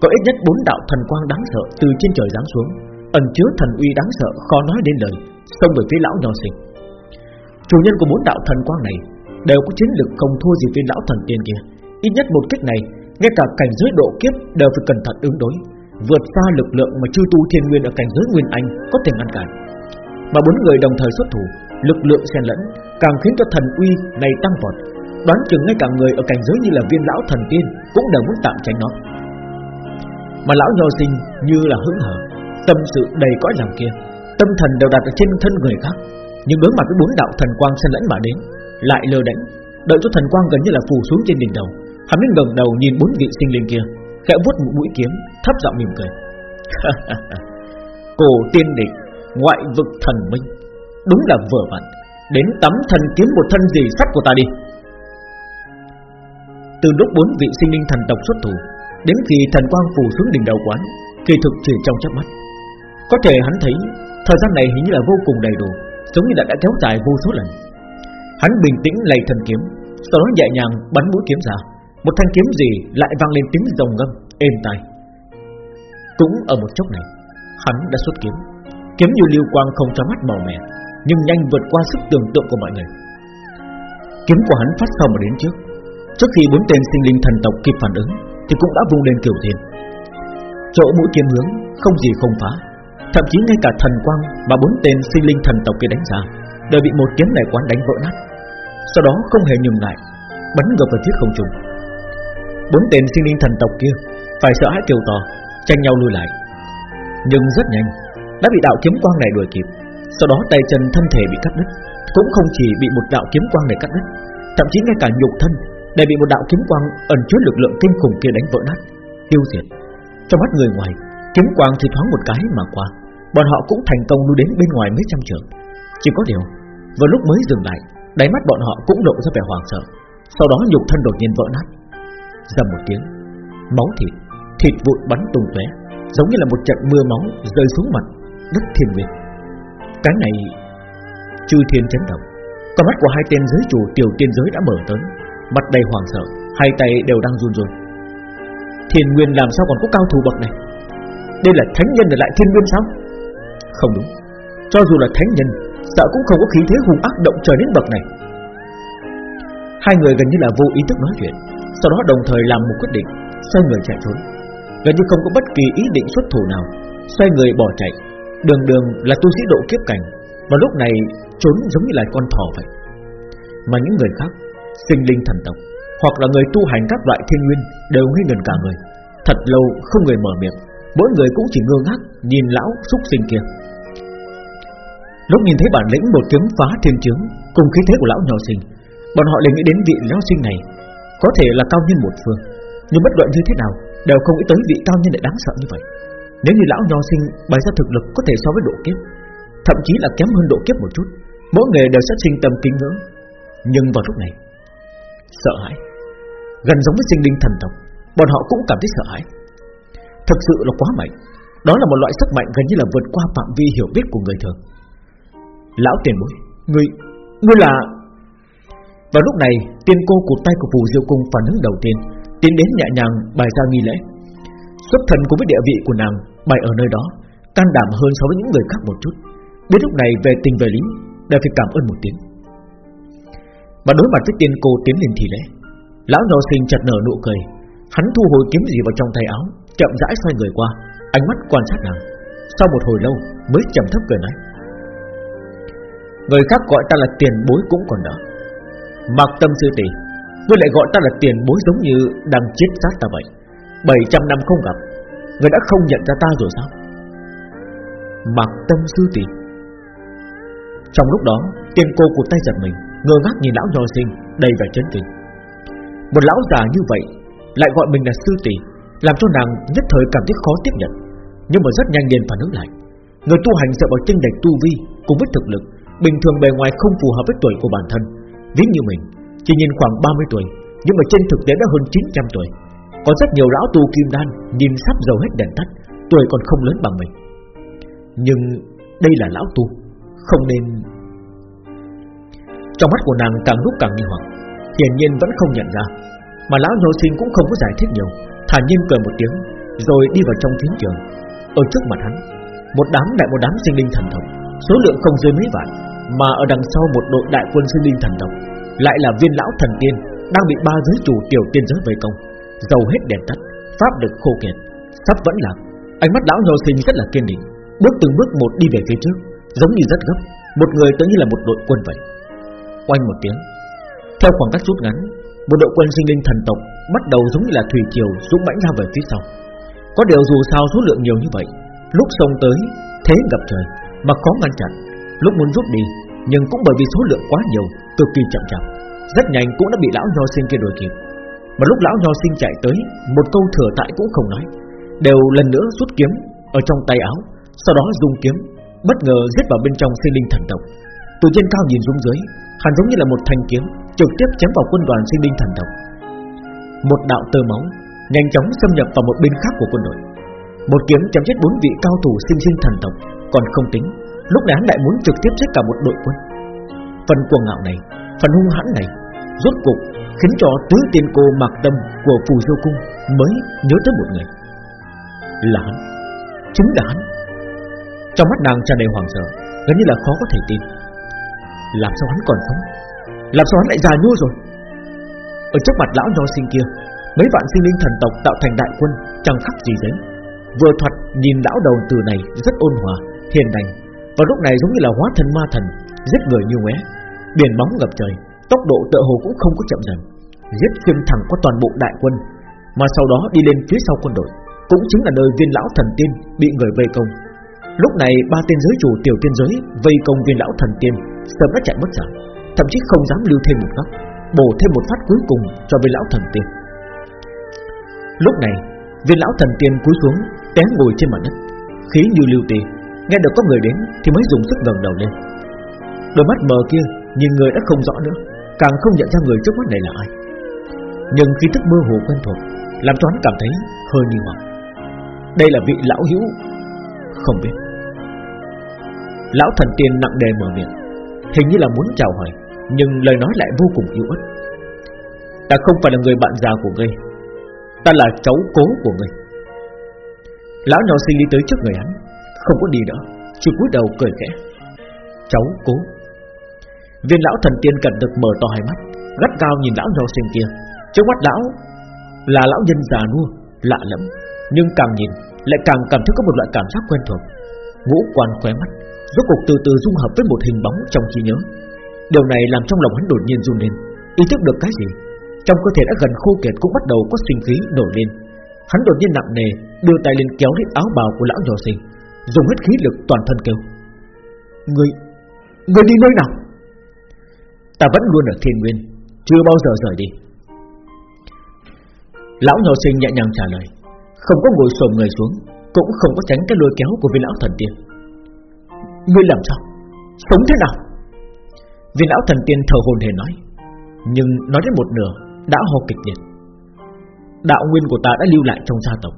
Có ít nhất bốn đạo thần quang đáng sợ Từ trên trời giáng xuống. Ẩn chứa thần uy đáng sợ khó nói đến lời xông về phía lão nho sinh. Chủ nhân của bốn đạo thần quang này đều có chiến lực không thua gì viên lão thần tiên kia. Ít nhất một kích này, ngay cả cảnh giới độ kiếp đều phải cẩn thận ứng đối, vượt xa lực lượng mà chư tu thiên nguyên ở cảnh giới nguyên anh có thể ngăn cản. Mà bốn người đồng thời xuất thủ, lực lượng xen lẫn, càng khiến cho thần uy này tăng vọt. Đoán chừng ngay cả người ở cảnh giới như là viên lão thần tiên cũng đều muốn tạm tránh nó. Mà lão nho sinh như là hứng hở, tâm sự đầy cõi lòng kia. Tâm thần đều đặt ở trên thân người khác. Nhưng đối mặt với bốn đạo thần quang xen lẫn mà đến, lại lơ đánh đợi cho thần quang gần như là phủ xuống trên đỉnh đầu, hắn mới ngẩng đầu nhìn bốn vị sinh linh kia, khẽ vuốt một mũi kiếm, thấp giọng mỉm cười. cổ tiên địch, ngoại vực thần minh, đúng là vừa vặn đến tắm thần kiếm một thân gì sắt của ta đi. Từ lúc bốn vị sinh linh thần tộc xuất thủ, đến khi thần quang phủ xuống đỉnh đầu quán, kỳ thực chỉ trong chớp mắt có thể hắn thấy Thời gian này hình như là vô cùng đầy đủ Giống như đã, đã kéo dài vô số lần. Hắn bình tĩnh lầy thần kiếm Sau đó nhẹ nhàng bắn mũi kiếm ra. Một thanh kiếm gì lại vang lên tiếng rồng ngâm Êm tai. Cũng ở một chốc này Hắn đã xuất kiếm. Kiếm như lưu quang không cho mắt màu mè Nhưng nhanh vượt qua sức tưởng tượng của mọi người. Kiếm của hắn phát sau mà đến trước. Trước khi bốn tên sinh linh thần tộc kịp phản ứng Thì cũng đã vung lên kiểu thiên Chỗ mũi kiếm hướng không gì không phá. Thậm chí ngay cả thần quang Mà bốn tên sinh linh thần tộc kia đánh ra Đều bị một kiếm này quán đánh vỡ nát. Sau đó không hề nhường lại, Bắn ngược về phía không trung. Bốn tên sinh linh thần tộc kia Phải sợ hãi kêu to, Tranh nhau lùi lại. Nhưng rất nhanh, Đã bị đạo kiếm quang này đuổi kịp. Sau đó tay chân thân thể bị cắt đứt, Cũng không chỉ bị một đạo kiếm quang này cắt đứt, Thậm chí ngay cả nhục thân Đều bị một đạo kiếm quang ẩn chứa lực lượng kinh khủng kia đánh vỡ nát, Tiêu diệt. Trong mắt người ngoài, Kiếm quang thì thoáng một cái mà qua. Bọn họ cũng thành công lui đến bên ngoài mấy trăm trường. Chỉ có điều Vào lúc mới dừng lại, Đáy mắt bọn họ cũng lộ ra vẻ hoảng sợ. Sau đó nhục thân đột nhiên vỡ nát. Dầm một tiếng, Máu thịt Thịt vụn bắn tung tóe, Giống như là một trận mưa máu rơi xuống mặt Đất thiên nguyên. Cái này, Chư thiên chấn động, Con mắt của hai tên giới chủ tiểu tiên giới đã mở tới Mặt đầy hoảng sợ, Hai tay đều đang run run. Thiên nguyên làm sao còn có cao thủ bậc này? Đây là thánh nhân ở lại thiên nguyên sao? Không đúng. Cho dù là thánh nhân, Sợ cũng không có khí thế hung ác động trời đến bậc này. Hai người gần như là vô ý thức nói chuyện, Sau đó đồng thời làm một quyết định, Xoay người chạy trốn. Gần như không có bất kỳ ý định xuất thủ nào, Xoay người bỏ chạy. Đường đường là tu sĩ độ kiếp cảnh Và lúc này trốn giống như là con thỏ vậy. Mà những người khác, Sinh linh thần tộc, Hoặc là người tu hành các loại thiên nguyên, Đều ngây ngần cả người, Thật lâu không người mở miệng. Mỗi người cũng chỉ ngơ ngác Nhìn lão xúc sinh kia. Lúc nhìn thấy bản lĩnh một kiếm phá thiên chướng Cùng khí thế của lão nhỏ sinh Bọn họ liền nghĩ đến vị lão sinh này Có thể là cao nhân một phương, Nhưng bất luận như thế nào Đều không nghĩ tới vị cao nhân lại đáng sợ như vậy. Nếu như lão nho sinh bày ra thực lực Có thể so với độ kiếp, Thậm chí là kém hơn độ kiếp một chút, Mỗi người đều sẽ sinh tâm kính ngưỡng. Nhưng vào lúc này, Sợ hãi, Gần giống với sinh linh thần tộc, Bọn họ cũng cảm thấy sợ hãi. Thực sự là quá mạnh. Đó là một loại sức mạnh gần như là vượt qua phạm vi hiểu biết của người thường. Lão tiền bối Ngươi, ngươi là Vào lúc này tiên cô cụt tay của phù diêu cung phản ứng đầu tiên Tiến đến nhẹ nhàng bài ra nghi lễ. Xuất thần cùng với địa vị của nàng Bày ở nơi đó Can đảm hơn so với những người khác một chút. Đến lúc này về tình về lý Đều phải cảm ơn một tiếng. Và đối mặt với tiên cô tiến lên thì lễ Lão nô sinh chật nở nụ cười. Hắn thu hồi kiếm gì vào trong tay áo Chậm rãi xoay người qua, Ánh mắt quan sát nàng. Sau một hồi lâu mới trầm thấp cười nói, Người khác gọi ta là tiền bối cũng còn đỡ Mặc tâm sư tỷ, Ngươi lại gọi ta là tiền bối giống như Đang chết sát ta vậy. 700 năm không gặp, người đã không nhận ra ta rồi sao? Mặc tâm sư tỷ. Trong lúc đó, Tiên cô cụt tay giật mình, Ngơ ngác nhìn lão nho sinh đầy vẻ chấn kinh. Một lão già như vậy Lại gọi mình là sư tỷ làm cho nàng nhất thời cảm thấy khó tiếp nhận, Nhưng mà rất nhanh liền phản ứng lại. Người tu hành dựa vào chân đạch tu vi Cùng với thực lực, Bình thường bề ngoài không phù hợp với tuổi của bản thân. Ví như mình, Chỉ nhìn khoảng 30 tuổi, Nhưng mà trên thực tế đã hơn 900 tuổi. Có rất nhiều lão tu kim đan Nhìn sắp dầu hết đèn tắt, Tuổi còn không lớn bằng mình. Nhưng đây là lão tu, Không nên. Trong mắt của nàng càng lúc càng nghi hoặc, Hiển nhiên vẫn không nhận ra, Mà lão nhô sinh cũng không có giải thích nhiều. Thản nhiên cười một tiếng, Rồi đi vào trong chiến trường. Ở trước mặt hắn, Một đám đại một đám sinh linh thần tộc, Số lượng không dưới mấy vạn, Mà ở đằng sau một đội đại quân sinh linh thần tộc, Lại là viên lão thần tiên Đang bị ba giới chủ tiểu tiên giới vây công. Dầu hết đèn tắt, Pháp được khô kiệt, Sắp vẫn lạc. Ánh mắt lão nhô sinh rất là kiên định, Bước từng bước một đi về phía trước, Giống như rất gấp, Một người tự như là một đội quân vậy. Oanh một tiếng, Theo khoảng cách rút ngắn một đội quân sinh linh thần tộc Bắt đầu giống như là thủy triều dũng mãnh lao về phía sau. Có điều dù sao số lượng nhiều như vậy, Lúc sông tới Thế gặp trời Mà khó ngăn chặn, Lúc muốn rút đi, Nhưng cũng bởi vì số lượng quá nhiều, Cực kỳ chậm chạp. Rất nhanh cũng đã bị lão nho sinh kia đuổi kịp. Mà lúc lão nho sinh chạy tới, Một câu thừa tại cũng không nói. Đều lần nữa rút kiếm Ở trong tay áo, Sau đó dùng kiếm, Bất ngờ giết vào bên trong sinh linh thần tộc. Từ trên cao nhìn xuống dưới Hắn giống như là một thanh kiếm Trực tiếp chém vào quân đoàn sinh linh thần tộc. Một đạo tơ máu Nhanh chóng xâm nhập vào một bên khác của quân đội. Một kiếm chém chết bốn vị cao thủ sinh sinh thần tộc Còn không tính, Lúc này hắn lại muốn trực tiếp giết cả một đội quân. Phần cuồng ngạo này, Phần hung hãn này, Rốt cục khiến cho tứ tiên cô mạc tâm Của phù diêu cung mới nhớ tới một người. Là hắn, Chính là hắn. Trong mắt nàng tràn đầy hoàng sợ, Gần như là khó có thể tin. Làm sao hắn còn sống? Làm sao hắn lại già nua rồi? Ở trước mặt lão nho sinh kia, Mấy vạn sinh linh thần tộc tạo thành đại quân, Chẳng khác gì đấy. Vừa thoạt nhìn lão đầu từ này rất ôn hòa, Hiền đành Và lúc này giống như là hóa thân ma thần, Giết người như ngué Biển bóng ngập trời, Tốc độ tựa hồ cũng không có chậm dần. Giết xuyên thẳng qua toàn bộ đại quân, Mà sau đó đi lên phía sau quân đội, Cũng chính là nơi viên lão thần tiên Bị người vây công. Lúc này ba tên giới chủ tiểu tiên giới Vây công viên lão thần tiên, Sớm đã chạy mất dạng Thậm chí không dám lưu thêm một góc, Bổ thêm một phát cuối cùng cho viên lão thần tiên. Lúc này, Viên lão thần tiên cúi xuống, Té ngồi trên mặt đất. Khí như lưu tì Nghe được có người đến thì mới dùng sức ngẩng đầu lên. Đôi mắt mờ kia Nhìn người đã không rõ nữa, Càng không nhận ra người trước mắt này là ai. Nhưng khi thức mơ hồ quen thuộc, Làm cho hắn cảm thấy hơi nghi hoặc. Đây là vị lão hữu, Không biết. Lão thần tiên nặng đề mở miệng, Hình như là muốn chào hỏi. Nhưng lời nói lại vô cùng yếu ớt. Ta không phải là người bạn già của ngươi. Ta là cháu cố của ngươi. Lão nhỏ sinh đi tới trước người hắn. Không có đi nữa. Chỉ cúi đầu cười khẽ. Cháu cố. Viên lão thần tiên cẩn được mở to hai mắt, Gắt cao nhìn lão nho sinh kia. Trước mắt lão là lão nhân già nua, Lạ lẫm, Nhưng càng nhìn lại càng cảm thấy có một loại cảm giác quen thuộc. Ngũ quan khóe mắt, Rốt cuộc từ từ dung hợp với một hình bóng trong trí nhớ. Điều này làm trong lòng hắn đột nhiên run lên. Ý thức được cái gì? Trong cơ thể đã gần khô kiệt cũng bắt đầu có sinh khí nổi lên. Hắn đột nhiên nặng nề, Đưa tay lên kéo hết áo bào của lão nhỏ sinh Dùng hết khí lực toàn thân kêu. Người Người đi nơi nào? Ta vẫn luôn ở thiên nguyên, Chưa bao giờ rời đi. Lão nhỏ sinh nhẹ nhàng trả lời, Không có ngồi xổm người xuống, Cũng không có tránh cái lôi kéo của viên lão thần tiên. Ngươi làm sao? Sống thế nào? Viên lão thần tiên thở hồn hề nói, Nhưng nói đến một nửa Đã ho kịch liệt. Đạo nguyên của ta đã lưu lại trong gia tộc,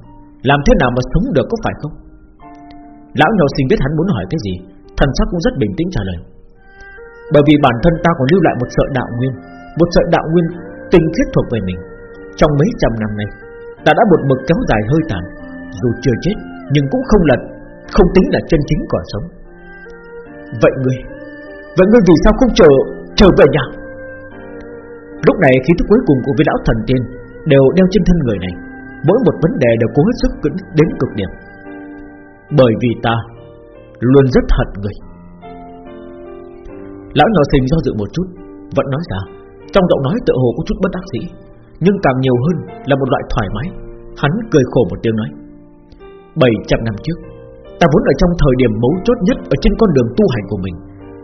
Làm thế nào mà sống được có phải không? Lão nhỏ sinh biết hắn muốn hỏi cái gì, Thần sắc cũng rất bình tĩnh trả lời. Bởi vì bản thân ta còn lưu lại một sợi đạo nguyên, Một sợi đạo nguyên tinh khiết thuộc về mình. Trong mấy trăm năm nay, Ta đã một mực kéo dài hơi tàn Dù chưa chết, Nhưng cũng không lật Không tính là chân chính còn sống. Vậy ngươi Vậy ngươi vì sao không chờ, Trở về nhà? Lúc này khí thức cuối cùng của vị lão thần tiên Đều đeo trên thân người này. Mỗi một vấn đề đều cố hết sức đến cực điểm. Bởi vì ta Luôn rất hận người. Lão nhỏ xình do dự một chút, Vẫn nói ra, Trong giọng nói tự hồ có chút bất đắc dĩ, Nhưng càng nhiều hơn là một loại thoải mái. Hắn cười khổ một tiếng nói 700 năm trước, Ta vốn ở trong thời điểm mấu chốt nhất Ở trên con đường tu hành của mình.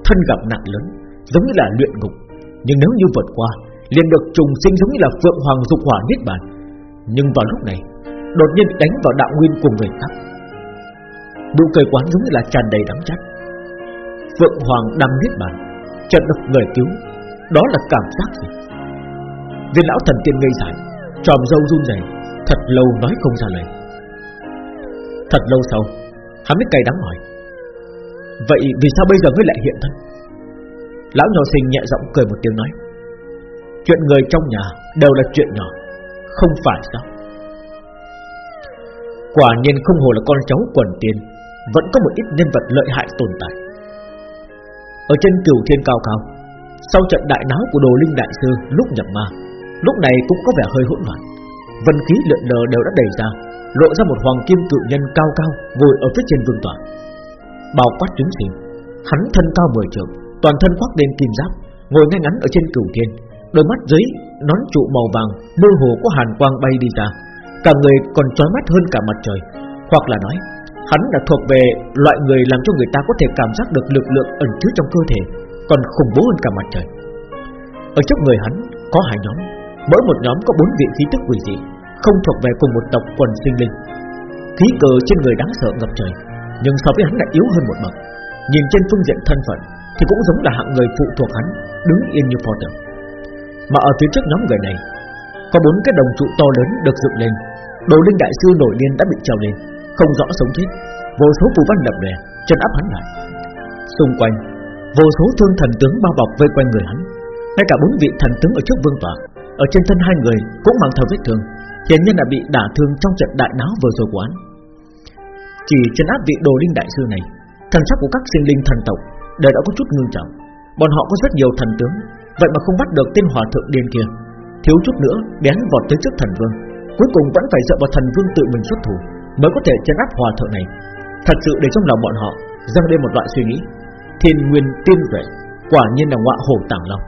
Thân gặp nạn lớn, Giống như là luyện ngục. Nhưng nếu như vượt qua, liền được trùng sinh giống như là phượng hoàng dục hỏa niết bàn. Nhưng vào lúc này, đột nhiên đánh vào đạo nguyên của người khác. Nụ cười quán giống như là tràn đầy đắng chát. Phượng hoàng đang niết bàn trận được người cứu. Đó là cảm giác gì? Viên lão thần tiên ngây dại, tròm dâu run rẩy, thật lâu nói không ra lời. Thật lâu sau, hắn mới cay đắng hỏi vậy vì sao bây giờ ngươi lại hiện thân? Lão nhỏ sinh nhẹ giọng cười một tiếng nói, Chuyện người trong nhà đều là chuyện nhỏ, Không phải sao? Quả nhiên không hồ là con cháu quần tiên, Vẫn có một ít nhân vật lợi hại tồn tại. Ở trên cửu thiên cao cao, Sau trận đại náo của đồ linh đại sư lúc nhập ma, Lúc này cũng có vẻ hơi hỗn loạn. Vân khí lượn lờ đều đã đầy ra, Lộ ra một hoàng kim cự nhân cao cao Ngồi ở phía trên vương tọa. Bao quát trứng sinh. Hắn thân cao mười trượng, Toàn thân khoác lên kim giáp, Ngồi ngay ngắn ở trên cửu thiên. Đôi mắt dưới nón trụ màu vàng, mơ hồ có hàn quang bay đi ra. Cả người còn chói mắt hơn cả mặt trời. Hoặc là nói, Hắn đã thuộc về loại người làm cho người ta có thể cảm giác được lực lượng ẩn chứa trong cơ thể, Còn khủng bố hơn cả mặt trời. Ở trước người hắn có hai nhóm, Mỗi một nhóm có bốn vị khí tức quỷ dị, Không thuộc về cùng một tộc quần sinh linh. Khí cờ trên người đáng sợ ngập trời. Nhưng so với hắn lại yếu hơn một bậc. Nhìn trên phương diện thân phận Thì cũng giống là hạng người phụ thuộc hắn Đứng yên như pho tượng. Mà ở phía trước nhóm người này Có bốn cái đồng trụ to lớn được dựng lên. Đồ linh đại sư nổi điên đã bị treo lên Không rõ sống chết. Vô số phù văn đập đè chân áp hắn lại. Xung quanh Vô số thương thần tướng bao bọc vây quanh người hắn. Ngay cả bốn vị thần tướng ở trước vương tòa, Ở trên thân hai người cũng mang theo vết thương. Hiển nhiên là bị đả thương trong trận đại náo vừa rồi của hắn. Chỉ chân áp vị đồ linh đại sư này, Thần sắc của các sinh linh thần tộc Đều đã có chút ngưng trọng. Bọn họ có rất nhiều thần tướng, Vậy mà không bắt được tên hòa thượng điên kia. Thiếu chút nữa, bén vọt tới trước thần vương, Cuối cùng vẫn phải dựa vào thần vương tự mình xuất thủ Mới có thể chân áp hòa thượng này. Thật sự để trong lòng bọn họ dâng lên một loại suy nghĩ, Thiên nguyên tiên vệ Quả nhiên là ngọa hổ tàng long.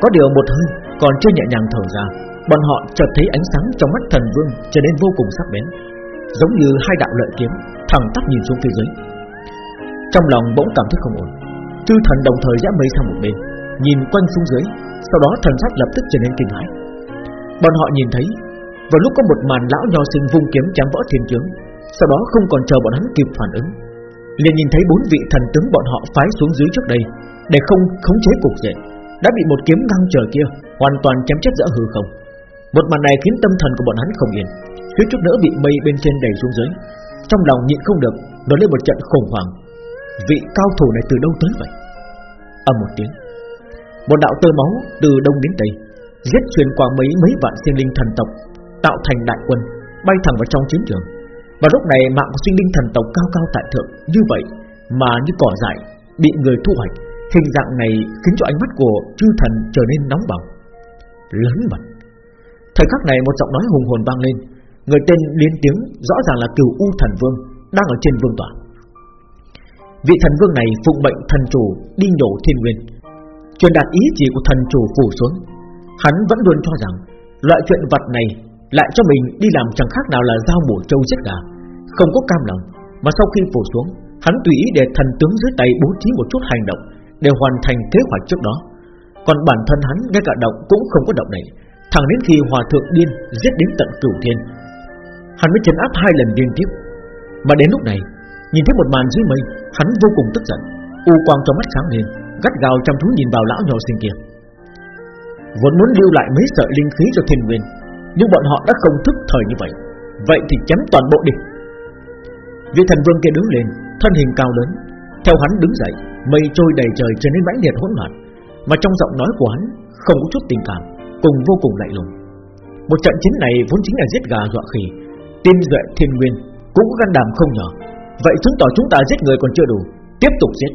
Có điều một hơi, Còn chưa nhẹ nhàng thở ra, Bọn họ chợt thấy ánh sáng trong mắt thần vương Trở nên vô cùng sắc bén. Giống như hai đạo lợi kiếm, Thẳng tắp nhìn xuống phía dưới Trong lòng bỗng cảm thấy không ổn tư thần đồng thời rẽ mây sang một bên, Nhìn quanh xuống dưới, Sau đó thần sắc lập tức trở nên kinh hãi. Bọn họ nhìn thấy, Vào lúc có một màn lão nho sinh vung kiếm chém võ thiên tướng Sau đó không còn chờ bọn hắn kịp phản ứng, liền nhìn thấy bốn vị thần tướng bọn họ phái xuống dưới trước đây, để không khống chế cục diện, đã bị một kiếm ngang trời kia hoàn toàn chém chết dỡ hư không. Một màn này khiến tâm thần của bọn hắn không yên suýt chút nữa bị mây bên trên đẩy xuống dưới. Trong lòng nhịn không được nổi lên một trận khủng hoảng. Vị cao thủ này từ đâu tới vậy? Âm một tiếng. Một đạo tơ máu từ đông đến tây, giết xuyên qua mấy mấy vạn sinh linh thần tộc, tạo thành đại quân, bay thẳng vào trong chiến trường. Và lúc này mạng của sinh linh thần tộc cao cao tại thượng, Như vậy mà như cỏ dại, Bị người thu hoạch, Hình dạng này khiến cho ánh mắt của chư thần trở nên nóng bỏng. Lớn mật. Thời khắc này một giọng nói hùng hồn vang lên. Người tên liên tiếng, rõ ràng là cửu U thần vương, Đang ở trên vương tọa. Vị thần vương này phụng mệnh thần chủ Đi nhổ thiên nguyên. Truyền đạt ý chỉ của thần chủ phủ xuống. Hắn vẫn luôn cho rằng, Loại chuyện vật này lại cho mình đi làm chẳng khác nào là giao mổ trâu giết gà. Không có cam lòng, Mà sau khi phủ xuống, Hắn tùy ý để thần tướng dưới tay bố trí một chút hành động Để hoàn thành kế hoạch trước đó. Còn bản thân hắn, ngay cả động cũng không có động này Thẳng đến khi hòa thượng điên Giết đến tận cửu thiên Hắn mới chấn áp hai lần liên tiếp. Mà đến lúc này, Nhìn thấy một màn dưới mây, Hắn vô cùng tức giận, U quang trong mắt sáng lên, Gắt gào chăm chú nhìn vào lão nhỏ sinh kia. Vốn muốn lưu lại mấy sợi linh khí cho thiên nguyên, nhưng bọn họ đã không thức thời như vậy Vậy thì chém toàn bộ đi. Vị thần vương kia đứng lên, Thân hình cao lớn, Theo hắn đứng dậy, Mây trôi đầy trời trở nên mãnh liệt hỗn loạn, Mà trong giọng nói của hắn Không có chút tình cảm, Cùng vô cùng lạnh lùng. Một trận chiến này vốn chính là giết gà dọa khỉ Tiên duệ thiên nguyên Cũng có gan đảm không nhỏ. Vậy chứng tỏ chúng ta giết người còn chưa đủ, Tiếp tục giết.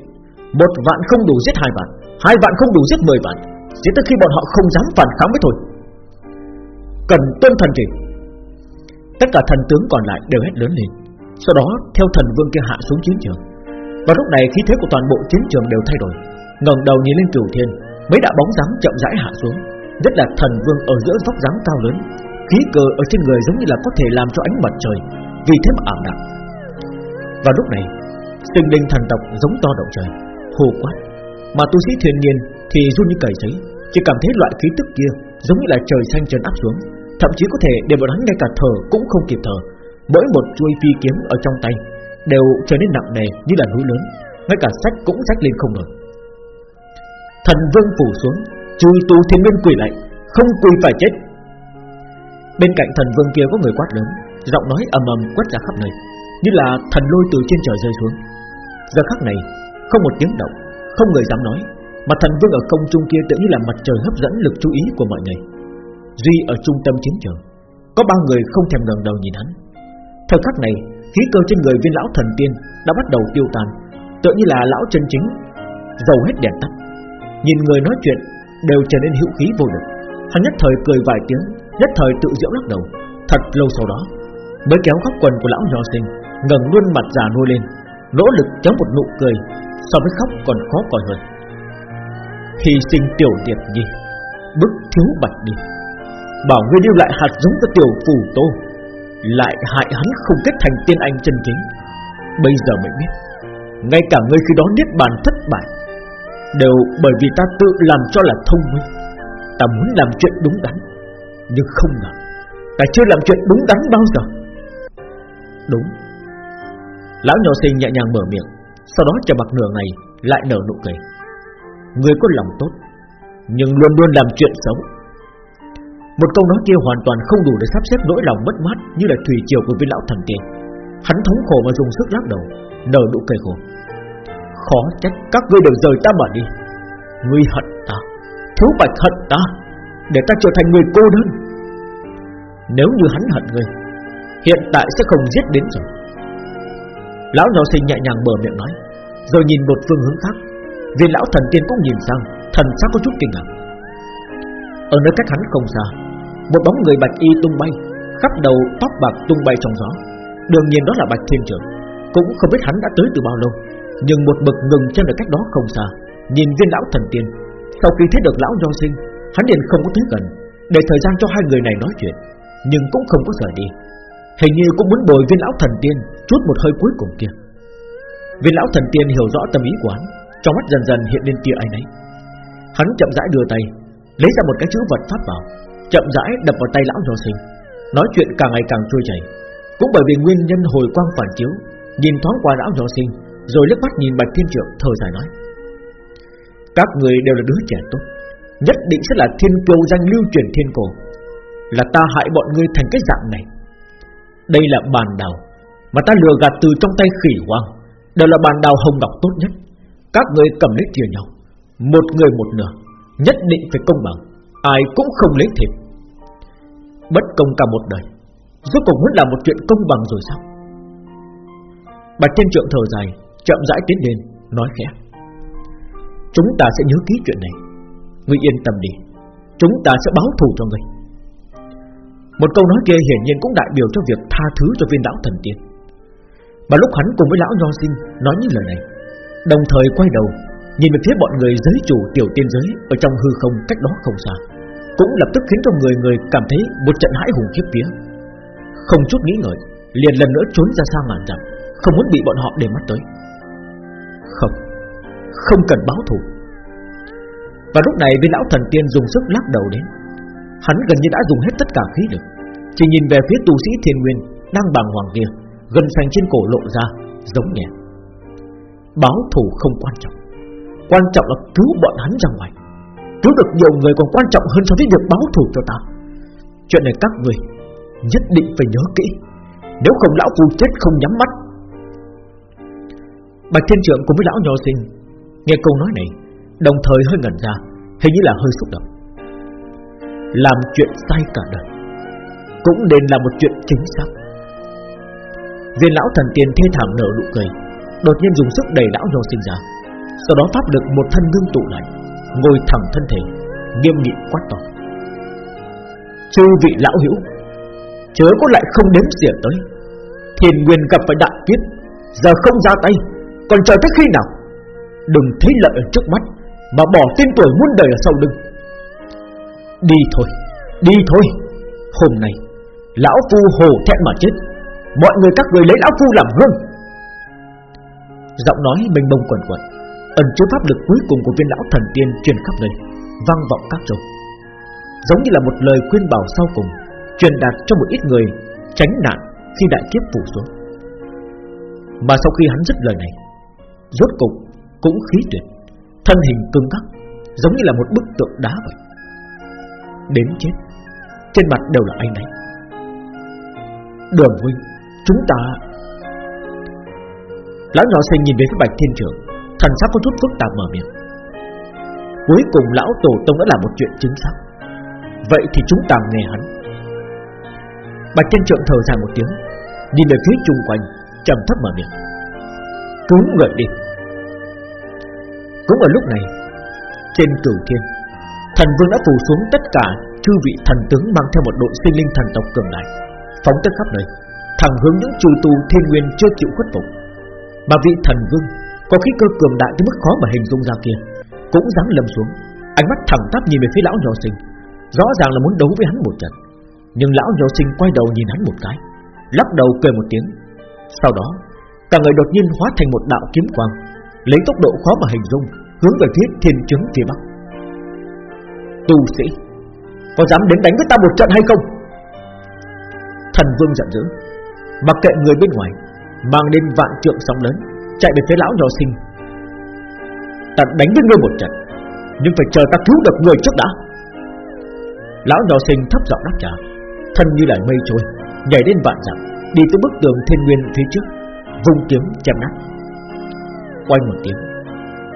Một vạn không đủ giết hai vạn Hai vạn không đủ giết mười vạn Giết tới khi bọn họ không dám phản kháng mới thôi. Cần tuân thần chỉ. Tất cả thần tướng còn lại đều hét lớn lên. Sau đó, theo thần vương kia hạ xuống chiến trường. Và lúc này khí thế của toàn bộ chiến trường đều thay đổi. Ngẩng đầu nhìn lên cửu thiên, Mấy đạo bóng dáng chậm rãi hạ xuống, Nhất là thần vương ở giữa vóc dáng cao lớn. Khí cờ ở trên người giống như là có thể làm cho ánh mặt trời Vì thế mà ảm đạm. Và lúc này Sinh linh thần tộc giống to động trời Hồ quát. Mà tu sĩ thiên nhiên thì run như cầy sấy, Chỉ cảm thấy loại khí tức kia Giống như là trời xanh trần áp xuống Thậm chí có thể để bọn hắn ngay cả thở cũng không kịp thở. Mỗi một chuôi phi kiếm ở trong tay Đều trở nên nặng nề như là núi lớn Ngay cả sách cũng sách lên không nổi Thần vương phủ xuống Chui tu thiên nguyên quỳ lại Không quỳ phải chết. Bên cạnh thần vương kia có người quát lớn, Giọng nói ầm ầm quét ra khắp nơi, Như là thần lôi từ trên trời rơi xuống. Giờ khắc này, Không một tiếng động, Không người dám nói, Mà thần vương ở công trung kia tự như là mặt trời hấp dẫn lực chú ý của mọi người. Duy ở trung tâm chiến trường, Có ba người không thèm ngẩng đầu nhìn hắn. Thời khắc này, Khí cơ trên người viên lão thần tiên Đã bắt đầu tiêu tan Tự như là lão chân chính, Dầu hết đèn tắt. Nhìn người nói chuyện, đều trở nên hữu khí vô lực. Hắn nhất thời cười vài tiếng Nhất thời tự diễu lắc đầu. Thật lâu sau đó, Mới kéo góc quần của lão nho sinh, ngẩng luôn mặt già nuôi lên, Nỗ lực chống một nụ cười, So với khóc còn khó coi hơn. Hy sinh tiểu điệp nhi Bức thiếu bạch đi. Bảo ngươi lưu lại hạt giống cho tiểu phù tô, Lại hại hắn không kết thành tiên anh chân chính. Bây giờ mới biết, Ngay cả ngươi khi đó niết bàn thất bại, Đều bởi vì ta tự làm cho là thông minh. Ta muốn làm chuyện đúng đắn. Nhưng không ngờ, Ta chưa làm chuyện đúng đắn bao giờ. Đúng. Lão nhỏ sinh nhẹ nhàng mở miệng, Sau đó chờ mặc nửa ngày, Lại nở nụ cười. Người có lòng tốt, Nhưng luôn luôn làm chuyện xấu. Một câu nói kia hoàn toàn không đủ để sắp xếp nỗi lòng mất mát Như là thủy triều của viên lão thần tiên. Hắn thống khổ mà dùng sức lắc đầu, Nở nụ cười khổ. Khó trách các ngươi đều rời ta mà đi. Ngươi hận ta, Thiếu bạch hận ta. Để ta trở thành người cô đơn. Nếu như hắn hận ngươi, Hiện tại sẽ không giết đến rồi. Lão nhỏ sinh nhẹ nhàng mở miệng nói, Rồi nhìn một phương hướng khác. Viên lão thần tiên cũng nhìn sang, Thần sắc có chút kinh ngạc. Ở nơi cách hắn không xa, Một bóng người bạch y tung bay, Khắp đầu tóc bạc tung bay trong gió. Đương nhiên đó là bạch thiên trưởng Cũng không biết hắn đã tới từ bao lâu. Nhưng một bực ngừng chân ở cách đó không xa, Nhìn viên lão thần tiên. Sau khi thấy được lão do sinh Hắn liền không có tới gần, Để thời gian cho hai người này nói chuyện, Nhưng cũng không có rời đi. Hình như cũng muốn bồi viên lão thần tiên Chút một hơi cuối cùng kia. Viên lão thần tiên hiểu rõ tâm ý của hắn, Trong mắt dần dần hiện lên tia ai nấy Hắn chậm rãi đưa tay, Lấy ra một cái chữ vật pháp vào, Chậm rãi đập vào tay lão nho sinh. Nói chuyện càng ngày càng trôi chảy, Cũng bởi vì nguyên nhân hồi quang phản chiếu, Nhìn thoáng qua lão nho sinh, Rồi liếc mắt nhìn bạch thiên trượng thở dài nói, Các người đều là đứa trẻ tốt Nhất định sẽ là thiên kiêu danh lưu truyền thiên cổ. Là ta hại bọn ngươi thành cái dạng này. Đây là bàn đào Mà ta lừa gạt từ trong tay khỉ hoang. Đều là bàn đào hồng ngọc tốt nhất. Các người cầm lấy chia nhau. Một người một nửa. Nhất định phải công bằng. Ai cũng không lấy thiệt Bất công cả một đời. Rốt cuộc muốn làm một chuyện công bằng rồi sao? Bạch Thiên Trượng thở dài, Chậm rãi tiến lên, Nói khẽ. Chúng ta sẽ nhớ ký chuyện này. Ngươi yên tâm đi, Chúng ta sẽ báo thù cho ngươi. Một câu nói kia hiển nhiên cũng đại biểu cho việc tha thứ cho viên lão thần tiên. Mà lúc hắn cùng với lão nho sinh Nói những lời này, Đồng thời quay đầu, Nhìn về phía bọn người giới chủ tiểu tiên giới Ở trong hư không cách đó không xa, Cũng lập tức khiến cho người người cảm thấy Một trận hãi hùng khiếp vía. Không chút nghĩ ngợi, Liền lần nữa trốn ra xa ngàn dặm, Không muốn bị bọn họ để mắt tới. Không Không cần báo thù. Và lúc này viên lão thần tiên dùng sức lắc đầu đến. Hắn gần như đã dùng hết tất cả khí lực, Chỉ nhìn về phía tu sĩ thiên nguyên Đang bàng hoàng kia Gần xanh trên cổ lộ ra, Giống nhẹ. Báo thù không quan trọng Quan trọng là cứu bọn hắn ra ngoài. Cứu được nhiều người còn quan trọng hơn so với việc báo thù cho ta. Chuyện này các người Nhất định phải nhớ kỹ, Nếu không lão phu chết không nhắm mắt. Bạch Thiên Trượng cùng với lão nhỏ sinh Nghe câu nói này Đồng thời hơi ngẩn ra, Hình như là hơi xúc động. Làm chuyện sai cả đời, Cũng nên là một chuyện chính xác. Viên lão thần tiên thê thảm nở nụ cười, Đột nhiên dùng sức đẩy lão nho sinh ra. Sau đó pháp lực một thân ngưng tụ lại, Ngồi thẳng thân thể, Nghiêm nghị quát to. Chư vị lão hữu, Chớ có lại không đếm xỉa tới. Thiền nguyên gặp phải đại kiếp, Giờ không ra tay, Còn chờ tới khi nào? Đừng thấy lợi ở trước mắt. Mà bỏ tên tuổi muôn đời ở sau lưng. Đi thôi Đi thôi. Hôm nay, Lão Phu hồ thẹn mà chết. Mọi người các người lấy Lão Phu làm gương Giọng nói mênh mông quẩn quẩn Ẩn chứa pháp lực cuối cùng của viên lão thần tiên truyền khắp nơi, Vang vọng các châu. Giống như là một lời khuyên bảo sau cùng, Truyền đạt cho một ít người Tránh nạn khi đại kiếp phủ xuống. Mà sau khi hắn dứt lời này, Rốt cục cũng khí tuyệt. Thân hình cứng ngắc Giống như là một bức tượng đá vậy. Đến chết, Trên mặt đều là anh ấy Đường huynh, Chúng ta Lão nhỏ sinh nhìn về phía bạch thiên trưởng Thần sắc có chút phức tạp mở miệng. Cuối cùng lão tổ tông đã làm một chuyện chính xác. Vậy thì chúng ta nghe hắn. Bạch thiên trưởng thở dài một tiếng, Nhìn về phía chung quanh, trầm thấp mở miệng. Cứu người đi. Cũng ở lúc này, Trên cửu thiên, Thần vương đã phủ xuống tất cả Chư vị thần tướng mang theo một đội sinh linh thần tộc cường đại, Phóng tới khắp nơi, Thẳng hướng những trù tu thiên nguyên chưa chịu khuất phục. Mà vị thần vương Có khí cơ cường đại tới mức khó mà hình dung ra kia, Cũng dám lầm xuống, Ánh mắt thẳng tắp nhìn về phía lão nhỏ sinh, Rõ ràng là muốn đấu với hắn một trận. Nhưng lão nhỏ sinh quay đầu nhìn hắn một cái, Lắc đầu cười một tiếng, Sau đó, Cả người đột nhiên hóa thành một đạo kiếm quang Lấy tốc độ khó mà hình dung, Hướng về phía thiên chứng phía bắc. Tu sĩ, Có dám đến đánh với ta một trận hay không? Thần vương giận dữ, Mặc kệ người bên ngoài, Mang đến vạn trượng sóng lớn, Chạy về phía lão nhỏ sinh Ta đánh với ngươi một trận, Nhưng phải chờ ta cứu được người trước đã. Lão nhỏ sinh thấp giọng đáp trả, Thân như là mây trôi, Nhảy lên vạn dặm, Đi tới bức tường thiên nguyên phía trước, Vung kiếm chém nát. Quay một tiếng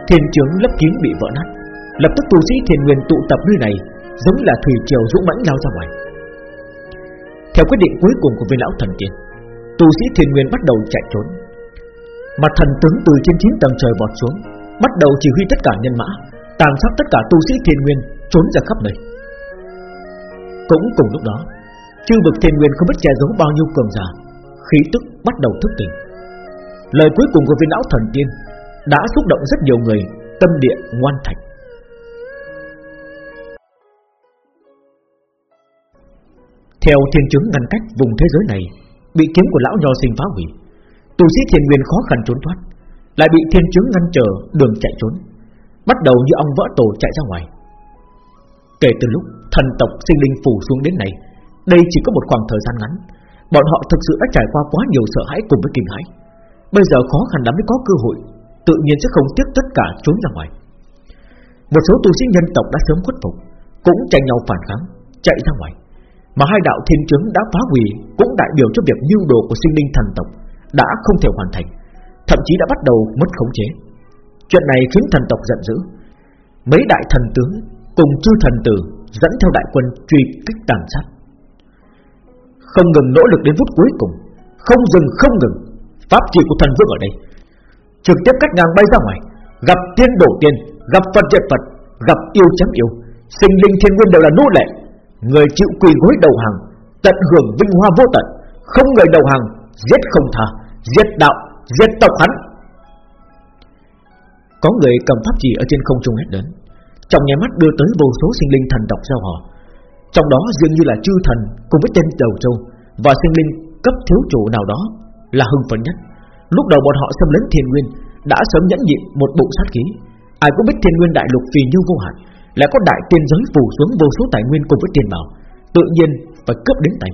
Thiên trướng lấp kín bị vỡ nát Lập tức tu sĩ thiên nguyên tụ tập nơi này Giống là thủy triều dũng mãnh lao ra ngoài Theo quyết định cuối cùng của viên lão thần tiên Tu sĩ thiên nguyên bắt đầu chạy trốn Mà thần tướng từ trên 9 tầng trời vọt xuống Bắt đầu chỉ huy tất cả nhân mã tàn sát tất cả tu sĩ thiên nguyên trốn ra khắp nơi. Cũng cùng lúc đó, chư vực thiên nguyên không biết che giấu bao nhiêu cường giả, khí tức bắt đầu thức tỉnh. Lời cuối cùng của viên lão thần tiên đã xúc động rất nhiều người, tâm địa ngoan thành. Theo thiên chứng ngăn cách vùng thế giới này, Bị kiếm của lão nho sinh phá hủy, Tu sĩ thiên nguyên khó khăn trốn thoát, Lại bị thiên chứng ngăn trở đường chạy trốn, Bắt đầu như ông vỡ tổ chạy ra ngoài Kể từ lúc thần tộc sinh linh phủ xuống đến này Đây chỉ có một khoảng thời gian ngắn, Bọn họ thực sự đã trải qua quá nhiều sợ hãi cùng với kinh hãi Bây giờ khó khăn lắm mới có cơ hội Tự nhiên sẽ không tiếc tất cả trốn ra ngoài Một số tu sĩ nhân tộc đã sớm khuất phục Cũng tranh nhau phản kháng Chạy ra ngoài mà hai đạo thiên chứng đã phá hủy cũng đại biểu cho việc mưu đồ của sinh linh thần tộc đã không thể hoàn thành, thậm chí đã bắt đầu mất khống chế. Chuyện này khiến thần tộc giận dữ. Mấy đại thần tướng cùng chư thần tử dẫn theo đại quân truy kích tàn sát. Không ngừng nỗ lực đến phút cuối cùng, không dừng không ngừng. Pháp trị của thần vương ở đây, trực tiếp cắt ngang bay ra ngoài, gặp tiên đổ tiên, gặp Phật diệt Phật, gặp yêu chấm yêu, sinh linh thiên nguyên đều là nô lệ, Người chịu quỳ gối đầu hàng Tận hưởng vinh hoa vô tận. Không người đầu hàng Giết không tha Giết đạo Giết tộc hắn. Có người cầm pháp chỉ ở trên không trung hết đến, Trong nhà mắt đưa tới vô số sinh linh thần tộc giao họ Trong đó dường như là chư thần Cùng với tên đầu châu Và sinh linh cấp thiếu chủ nào đó Là hưng phấn nhất. Lúc đầu bọn họ xâm lấn thiên nguyên Đã sớm nhẫn nhịn một bộ sát khí Ai cũng biết thiên nguyên đại lục vì như vô hạn lại có đại tiên giới phủ xuống vô số tài nguyên cùng với tiền bảo, tự nhiên phải cướp đến tay.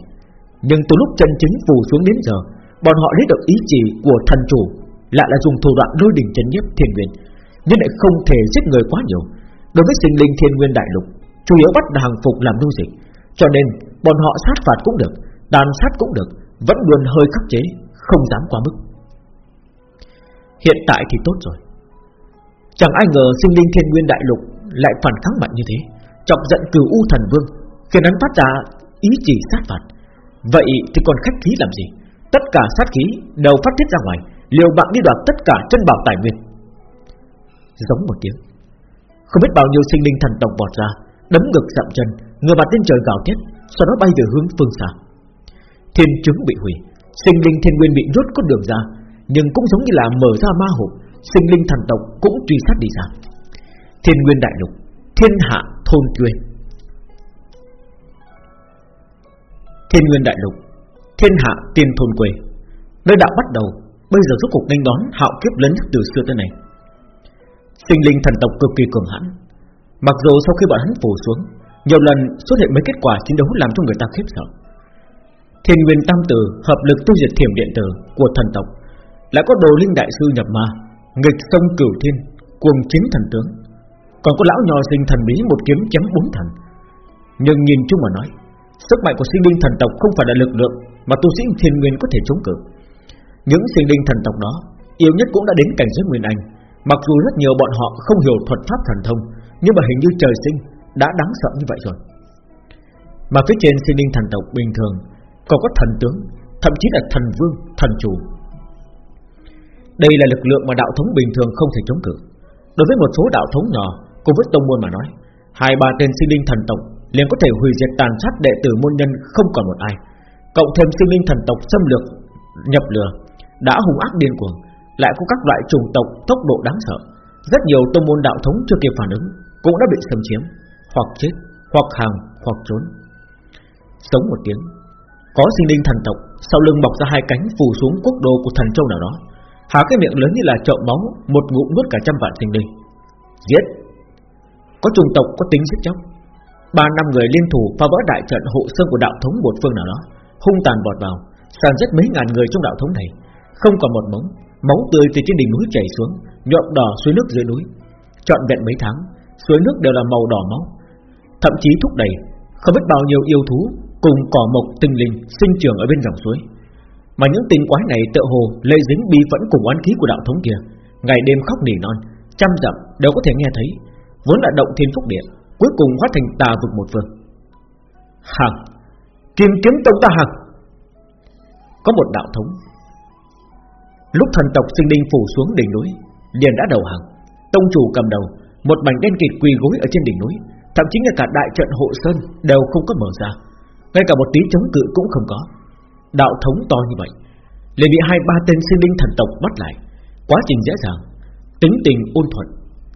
Nhưng từ lúc chân chính phủ xuống đến giờ, bọn họ lấy được ý chỉ của thần chủ, lại là dùng thủ đoạn lôi đỉnh chân nhiếp thiên nguyên, nhưng lại không thể giết người quá nhiều. Đối với sinh linh thiên nguyên đại lục, chủ yếu bắt hàng phục làm nô dịch, cho nên bọn họ sát phạt cũng được, đàn sát cũng được, vẫn luôn hơi khắc chế, không dám quá mức. Hiện tại thì tốt rồi. Chẳng ai ngờ sinh linh thiên nguyên đại lục lại phản kháng mạnh như thế. Chọc giận cửu u thần vương, khiến hắn phát ra ý chỉ sát phạt. Vậy thì còn khách khí làm gì? Tất cả sát khí đều phát tiết ra ngoài, liều bạn đi đoạt tất cả chân bảo tài nguyên. Giống một tiếng, không biết bao nhiêu sinh linh thần tộc vọt ra, đấm ngực dặm chân, người mặt lên trời gào thét, sau đó bay về hướng phương xa. Thiên chứng bị hủy, sinh linh thiên nguyên bị rút con đường ra nhưng cũng giống như là mở ra ma hộp sinh linh thần tộc cũng truy sát đi ra. Thiên Nguyên Đại Lục, Thiên Hạ Thôn Quê Thiên Nguyên Đại Lục, Thiên Hạ Tiên Thôn Quê. Nơi đạo bắt đầu, Bây giờ rốt cuộc nghênh đón hạo kiếp lớn nhất từ xưa tới nay. Sinh linh thần tộc cực kỳ cường hãn. Mặc dù sau khi bọn hắn phủ xuống, Nhiều lần xuất hiện mấy kết quả chiến đấu làm cho người ta khiếp sợ. Thiên Nguyên Tam Tử hợp lực tiêu diệt thiểm điện tử của thần tộc lại có đồ linh đại sư nhập ma Nghịch sông cửu thiên Cuồng chính thần tướng. Còn có lão nho sinh thần bí một kiếm chém bốn thần. Nhưng nhìn chung mà nói Sức mạnh của sinh linh thần tộc không phải là lực lượng Mà tu sĩ thiên nguyên có thể chống cự. Những sinh linh thần tộc đó Yếu nhất cũng đã đến cảnh giới nguyên anh. Mặc dù rất nhiều bọn họ không hiểu thuật pháp thần thông Nhưng mà hình như trời sinh Đã đáng sợ như vậy rồi. Mà phía trên sinh linh thần tộc bình thường Còn có thần tướng Thậm chí là thần vương, thần chủ. Đây là lực lượng mà đạo thống bình thường không thể chống cự. Đối với một số đạo thống nhỏ Cùng với tông môn mà nói Hai ba tên sinh linh thần tộc liền có thể hủy diệt tàn sát đệ tử môn nhân không còn một ai. Cộng thêm sinh linh thần tộc xâm lược Nhập lừa Đã hung ác điên cuồng Lại có các loại trùng tộc tốc độ đáng sợ. Rất nhiều tông môn đạo thống chưa kịp phản ứng Cũng đã bị xâm chiếm Hoặc chết, hoặc hàng, hoặc trốn. Sống một tiếng Có sinh linh thần tộc Sau lưng bọc ra hai cánh phủ xuống quốc đô của thần châu nào đó. Há cái miệng lớn như là chậu máu Một ngụm nuốt cả trăm vạn sinh linh. Giết. Có chủng tộc, có tính giết chóc. Ba năm người liên thủ phá vỡ đại trận hộ sơn của đạo thống một phương nào đó, Hung tàn bọt vào, Sàn giết mấy ngàn người trong đạo thống này. Không còn một mống Máu tươi từ trên đỉnh núi chảy xuống, Nhuộm đỏ suối nước dưới núi. Chọn vẹn mấy tháng, Suối nước đều là màu đỏ máu. Thậm chí thúc đẩy Không biết bao nhiêu yêu thú Cùng cỏ mộc tinh linh sinh trưởng ở bên dòng suối. Mà những tình quái này tựa hồ Lây dính bi vẫn cùng oán khí của đạo thống kia Ngày đêm khóc nỉ non Trăm dặm đều có thể nghe thấy vốn là động thiên phúc địa, cuối cùng hóa thành tà vực một phương. Hằng, kim kiếm tông ta hằng. Có một đạo thống. Lúc thần tộc sinh linh phủ xuống đỉnh núi, liền đã đầu hàng. Tông chủ cầm đầu, Một mảnh đen kịt quỳ gối ở trên đỉnh núi Thậm chí là cả đại trận hộ sơn Đều không có mở ra Ngay cả một tí chống cự cũng không có Đạo thống to như vậy. Liền bị hai ba tên sinh linh thần tộc bắt lại. Quá trình dễ dàng, Tính tình ôn thuận.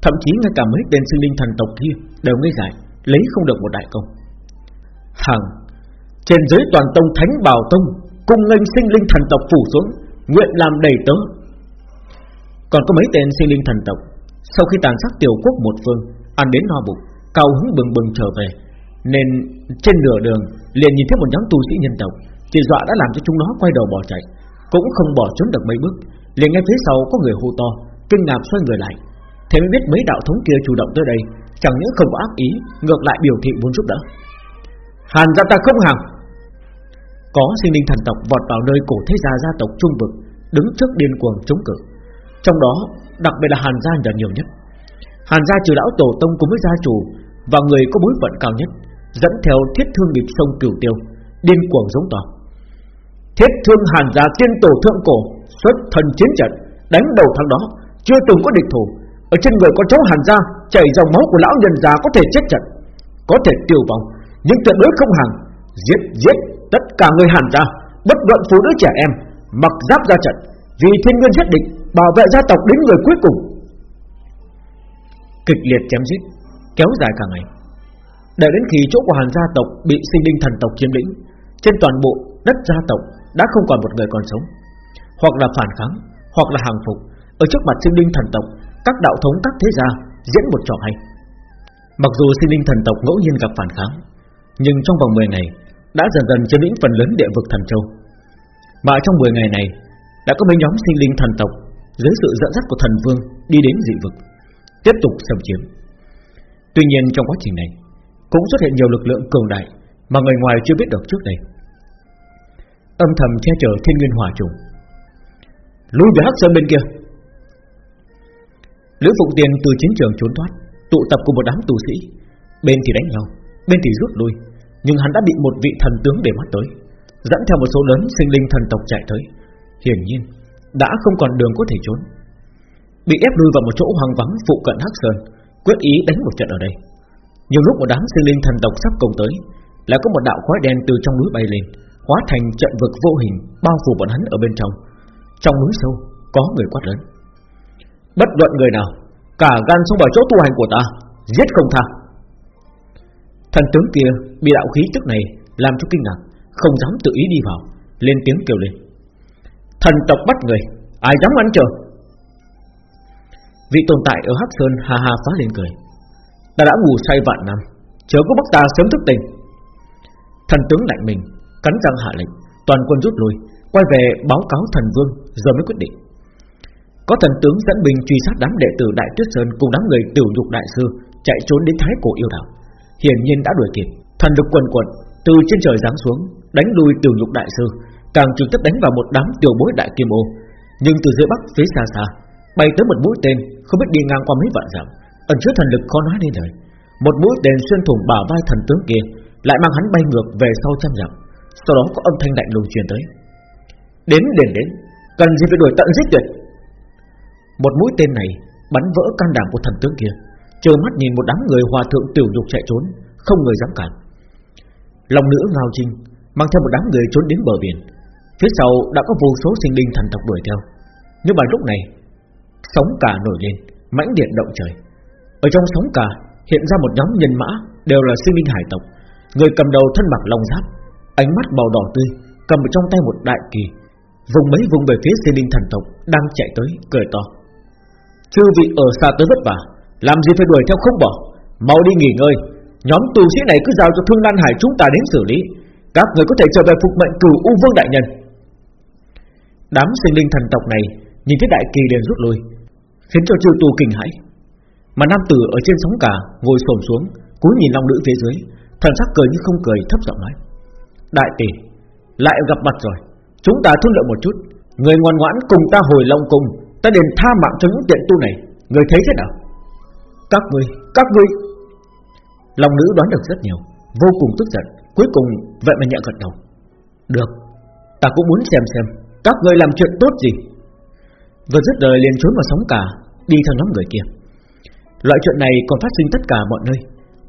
Thậm chí ngay cả mấy tên sinh linh thần tộc kia Đều ngây dại, Lấy không được một đại công. Hàng Trên dưới toàn tông thánh bảo tông, Cùng nghênh sinh linh thần tộc phủ xuống, Nguyện làm đầy tớ. Còn có mấy tên sinh linh thần tộc, Sau khi tàn sát tiểu quốc một phương, Ăn đến no bụng, Cao hứng bừng bừng trở về, Nên trên nửa đường liền nhìn thấy một nhóm tu sĩ nhân tộc. Chỉ dọa đã làm cho chúng nó quay đầu bỏ chạy. Cũng không bỏ trốn được mấy bước, liền nghe phía sau có người hô to, Kinh ngạc xoay người lại. Thế mới biết mấy đạo thống kia chủ động tới đây, Chẳng những không có ác ý, Ngược lại biểu thị muốn giúp đỡ. Hàn gia ta không hàng Có sinh linh thần tộc vọt vào nơi cổ thế gia gia tộc trung vực, Đứng trước điên cuồng chống cự. Trong đó, đặc biệt là Hàn gia là nhiều nhất. Hàn gia trừ lão tổ tông cùng với gia chủ Và người có bối phận cao nhất, Dẫn theo thiết thương nghiệp sông cửu tiêu, Điên cuồng giống to. Thiết thương Hàn gia tiên tổ thượng cổ, Xuất thần chiến trận, Đánh đầu thằng đó, Chưa từng có địch thủ. Ở trên người có cháu Hàn gia Chảy dòng máu của lão nhân già có thể chết trận, Có thể tiêu vong. Nhưng tuyệt đối không hàng Giết giết tất cả người Hàn gia Bất luận phụ nữ trẻ em, Mặc giáp ra trận, Vì thiên nguyên nhất định, Bảo vệ gia tộc đến người cuối cùng. Kịch liệt chém giết, Kéo dài cả ngày. Đợi đến khi chỗ của Hàn gia tộc Bị sinh linh thần tộc chiếm lĩnh, Trên toàn bộ đất gia tộc đã không còn một người còn sống. Hoặc là phản kháng, Hoặc là hàng phục, Ở trước mặt sinh linh thần tộc, Các đạo thống các thế gia diễn một trò hay. Mặc dù sinh linh thần tộc ngẫu nhiên gặp phản kháng, Nhưng trong vòng 10 ngày Đã dần dần chiếm lĩnh phần lớn địa vực thần châu. Mà trong 10 ngày này, Đã có mấy nhóm sinh linh thần tộc Dưới sự dẫn dắt của thần vương Đi đến dị vực, Tiếp tục xâm chiếm. Tuy nhiên trong quá trình này, Cũng xuất hiện nhiều lực lượng cường đại Mà người ngoài chưa biết được trước đây. Âm thầm che chở thiên nguyên hỏa trùng Lui về Hắc Sơn bên kia. Lữ Phụng Tiền từ chiến trường trốn thoát, Tụ tập cùng một đám tù sĩ. Bên thì đánh nhau, Bên thì rút lui. Nhưng hắn đã bị một vị thần tướng để mắt tới, Dẫn theo một số lớn sinh linh thần tộc chạy tới. Hiển nhiên, Đã không còn đường có thể trốn. Bị ép lui vào một chỗ hoang vắng phụ cận Hắc Sơn, Quyết ý đánh một trận ở đây. Nhiều lúc một đám sinh linh thần tộc sắp công tới, Lại có một đạo khói đen từ trong núi bay lên. Hóa thành trận vực vô hình Bao phủ bọn hắn ở bên trong. Trong núi sâu, có người quát lớn. Bất luận người nào, Cả gan xông vào chỗ tu hành của ta, Giết không tha. Thần tướng kia bị đạo khí tức này Làm cho kinh ngạc, Không dám tự ý đi vào, Lên tiếng kêu lên. Thần tộc bắt người, Ai dám ăn chờ Vị tồn tại ở Hắc Sơn ha ha phá lên cười. Ta đã ngủ say vạn năm Chờ có bắt ta sớm thức tỉnh. Thần tướng lạnh mình Cắn răng hạ lệnh Toàn quân rút lui Quay về báo cáo thần vương rồi mới quyết định có thần tướng dẫn binh truy sát đám đệ tử Đại Tuyết Sơn cùng đám người tiểu nhục đại sư chạy trốn đến Thái Cổ yêu đảo. Hiển nhiên đã đuổi kịp, thần lực quần quật từ trên trời giáng xuống, đánh lui tiểu nhục đại sư, càng trực tiếp đánh vào một đám tiểu bối đại kim ô. Nhưng từ dưới bắc phía xa xa, bay tới một mũi tên không biết đi ngang qua mấy vạn dặm, ẩn chứa thần lực khó nói nên lời. Một mũi tên xuyên thủng bả vai thần tướng kia, lại mang hắn bay ngược về sau trăm dặm. Sau đó có âm thanh lạnh lùng truyền tới. Đến đến đến, cần gì phải đuổi tận giết tuyệt một mũi tên này bắn vỡ can đảm của thần tướng kia, trời mắt nhìn một đám người hòa thượng tiểu dục chạy trốn, không người dám cản. Lòng nữ ngao trinh mang theo một đám người trốn đến bờ biển, phía sau đã có vô số sinh linh thần tộc đuổi theo. Nhưng mà lúc này, sóng cả nổi lên, mãnh điện động trời. Ở trong sóng cả hiện ra một nhóm nhân mã đều là sinh linh hải tộc, người cầm đầu thân mặc long giáp, ánh mắt màu đỏ tươi, cầm trong tay một đại kỳ, vùng mấy vùng về phía sinh linh thần tộc đang chạy tới, cười to. Chư vị ở xa tới vất vả Làm gì phải đuổi theo không bỏ? Mau đi nghỉ ngơi Nhóm tù sĩ này cứ giao cho Thương Lan Hải chúng ta đến xử lý. Các người có thể trở về phục mệnh cửu U Vương Đại Nhân. Đám sinh linh thần tộc này Nhìn thấy đại kỳ liền rút lui Khiến cho chư tù kinh hãi. Mà nam tử ở trên sóng cả Ngồi xổm xuống cúi nhìn long nữ phía dưới Thần sắc cười như không cười thấp giọng nói. Đại tỷ Lại gặp mặt rồi. Chúng ta thương lượng một chút. Người ngoan ngoãn cùng ta hồi Long Cung Ta đền tha mạng cho những tiện tu này. Người thấy thế nào? Các ngươi, các ngươi Lòng nữ đoán được rất nhiều Vô cùng tức giận Cuối cùng vậy mà nhẹ gật đầu. Được, ta cũng muốn xem xem Các ngươi làm chuyện tốt gì. Vừa dứt đời liền trốn vào sóng cả Đi theo nhóm người kia. Loại chuyện này còn phát sinh tất cả mọi nơi.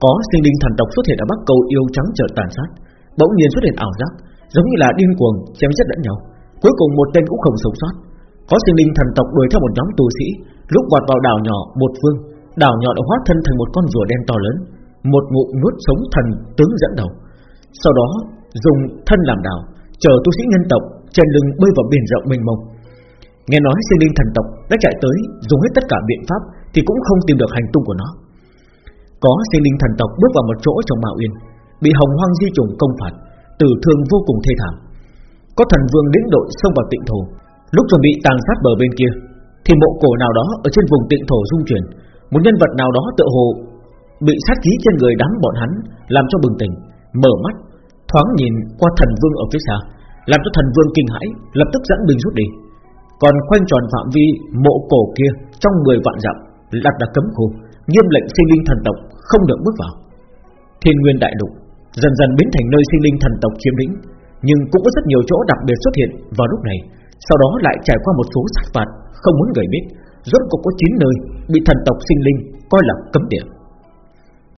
Có sinh linh thần tộc xuất hiện ở Bắc Cầu yêu trắng chợt tàn sát. Bỗng nhiên xuất hiện ảo giác, Giống như là điên cuồng chém giết lẫn nhau. Cuối cùng một tên cũng không sống sót. Có sinh linh thần tộc đuổi theo một nhóm tu sĩ, Lúc vọt vào đảo nhỏ một phương Đảo nhỏ đã hóa thân thành một con rùa đen to lớn, Một ngụm nuốt sống thần tướng dẫn đầu. Sau đó, dùng thân làm đảo, Chờ tu sĩ nhân tộc trên lưng bơi vào biển rộng mênh mông. Nghe nói sinh linh thần tộc đã chạy tới, Dùng hết tất cả biện pháp Thì cũng không tìm được hành tung của nó. Có sinh linh thần tộc bước vào một chỗ trong mạo uyên Bị hồng hoang di trùng công phạt Tử thương vô cùng thê thảm. Có thần vương đến đội xông vào tịnh thổ. Lúc chuẩn bị tàn sát bờ bên kia Thì mộ cổ nào đó ở trên vùng tịnh thổ dung chuyển. Một nhân vật nào đó tự hồ Bị sát khí trên người đám bọn hắn Làm cho bừng tỉnh Mở mắt Thoáng nhìn qua thần vương ở phía xa Làm cho thần vương kinh hãi Lập tức dẫn binh rút đi. Còn quanh tròn phạm vi mộ cổ kia trong 10 vạn dặm đặt là cấm khu, nghiêm lệnh sinh linh thần tộc không được bước vào. Thiên Nguyên Đại Lục dần dần biến thành nơi sinh linh thần tộc chiếm lĩnh, nhưng cũng có rất nhiều chỗ đặc biệt xuất hiện vào lúc này. Sau đó lại trải qua một số sát phạt không muốn người biết, rốt cuộc có 9 nơi bị thần tộc sinh linh coi là cấm địa.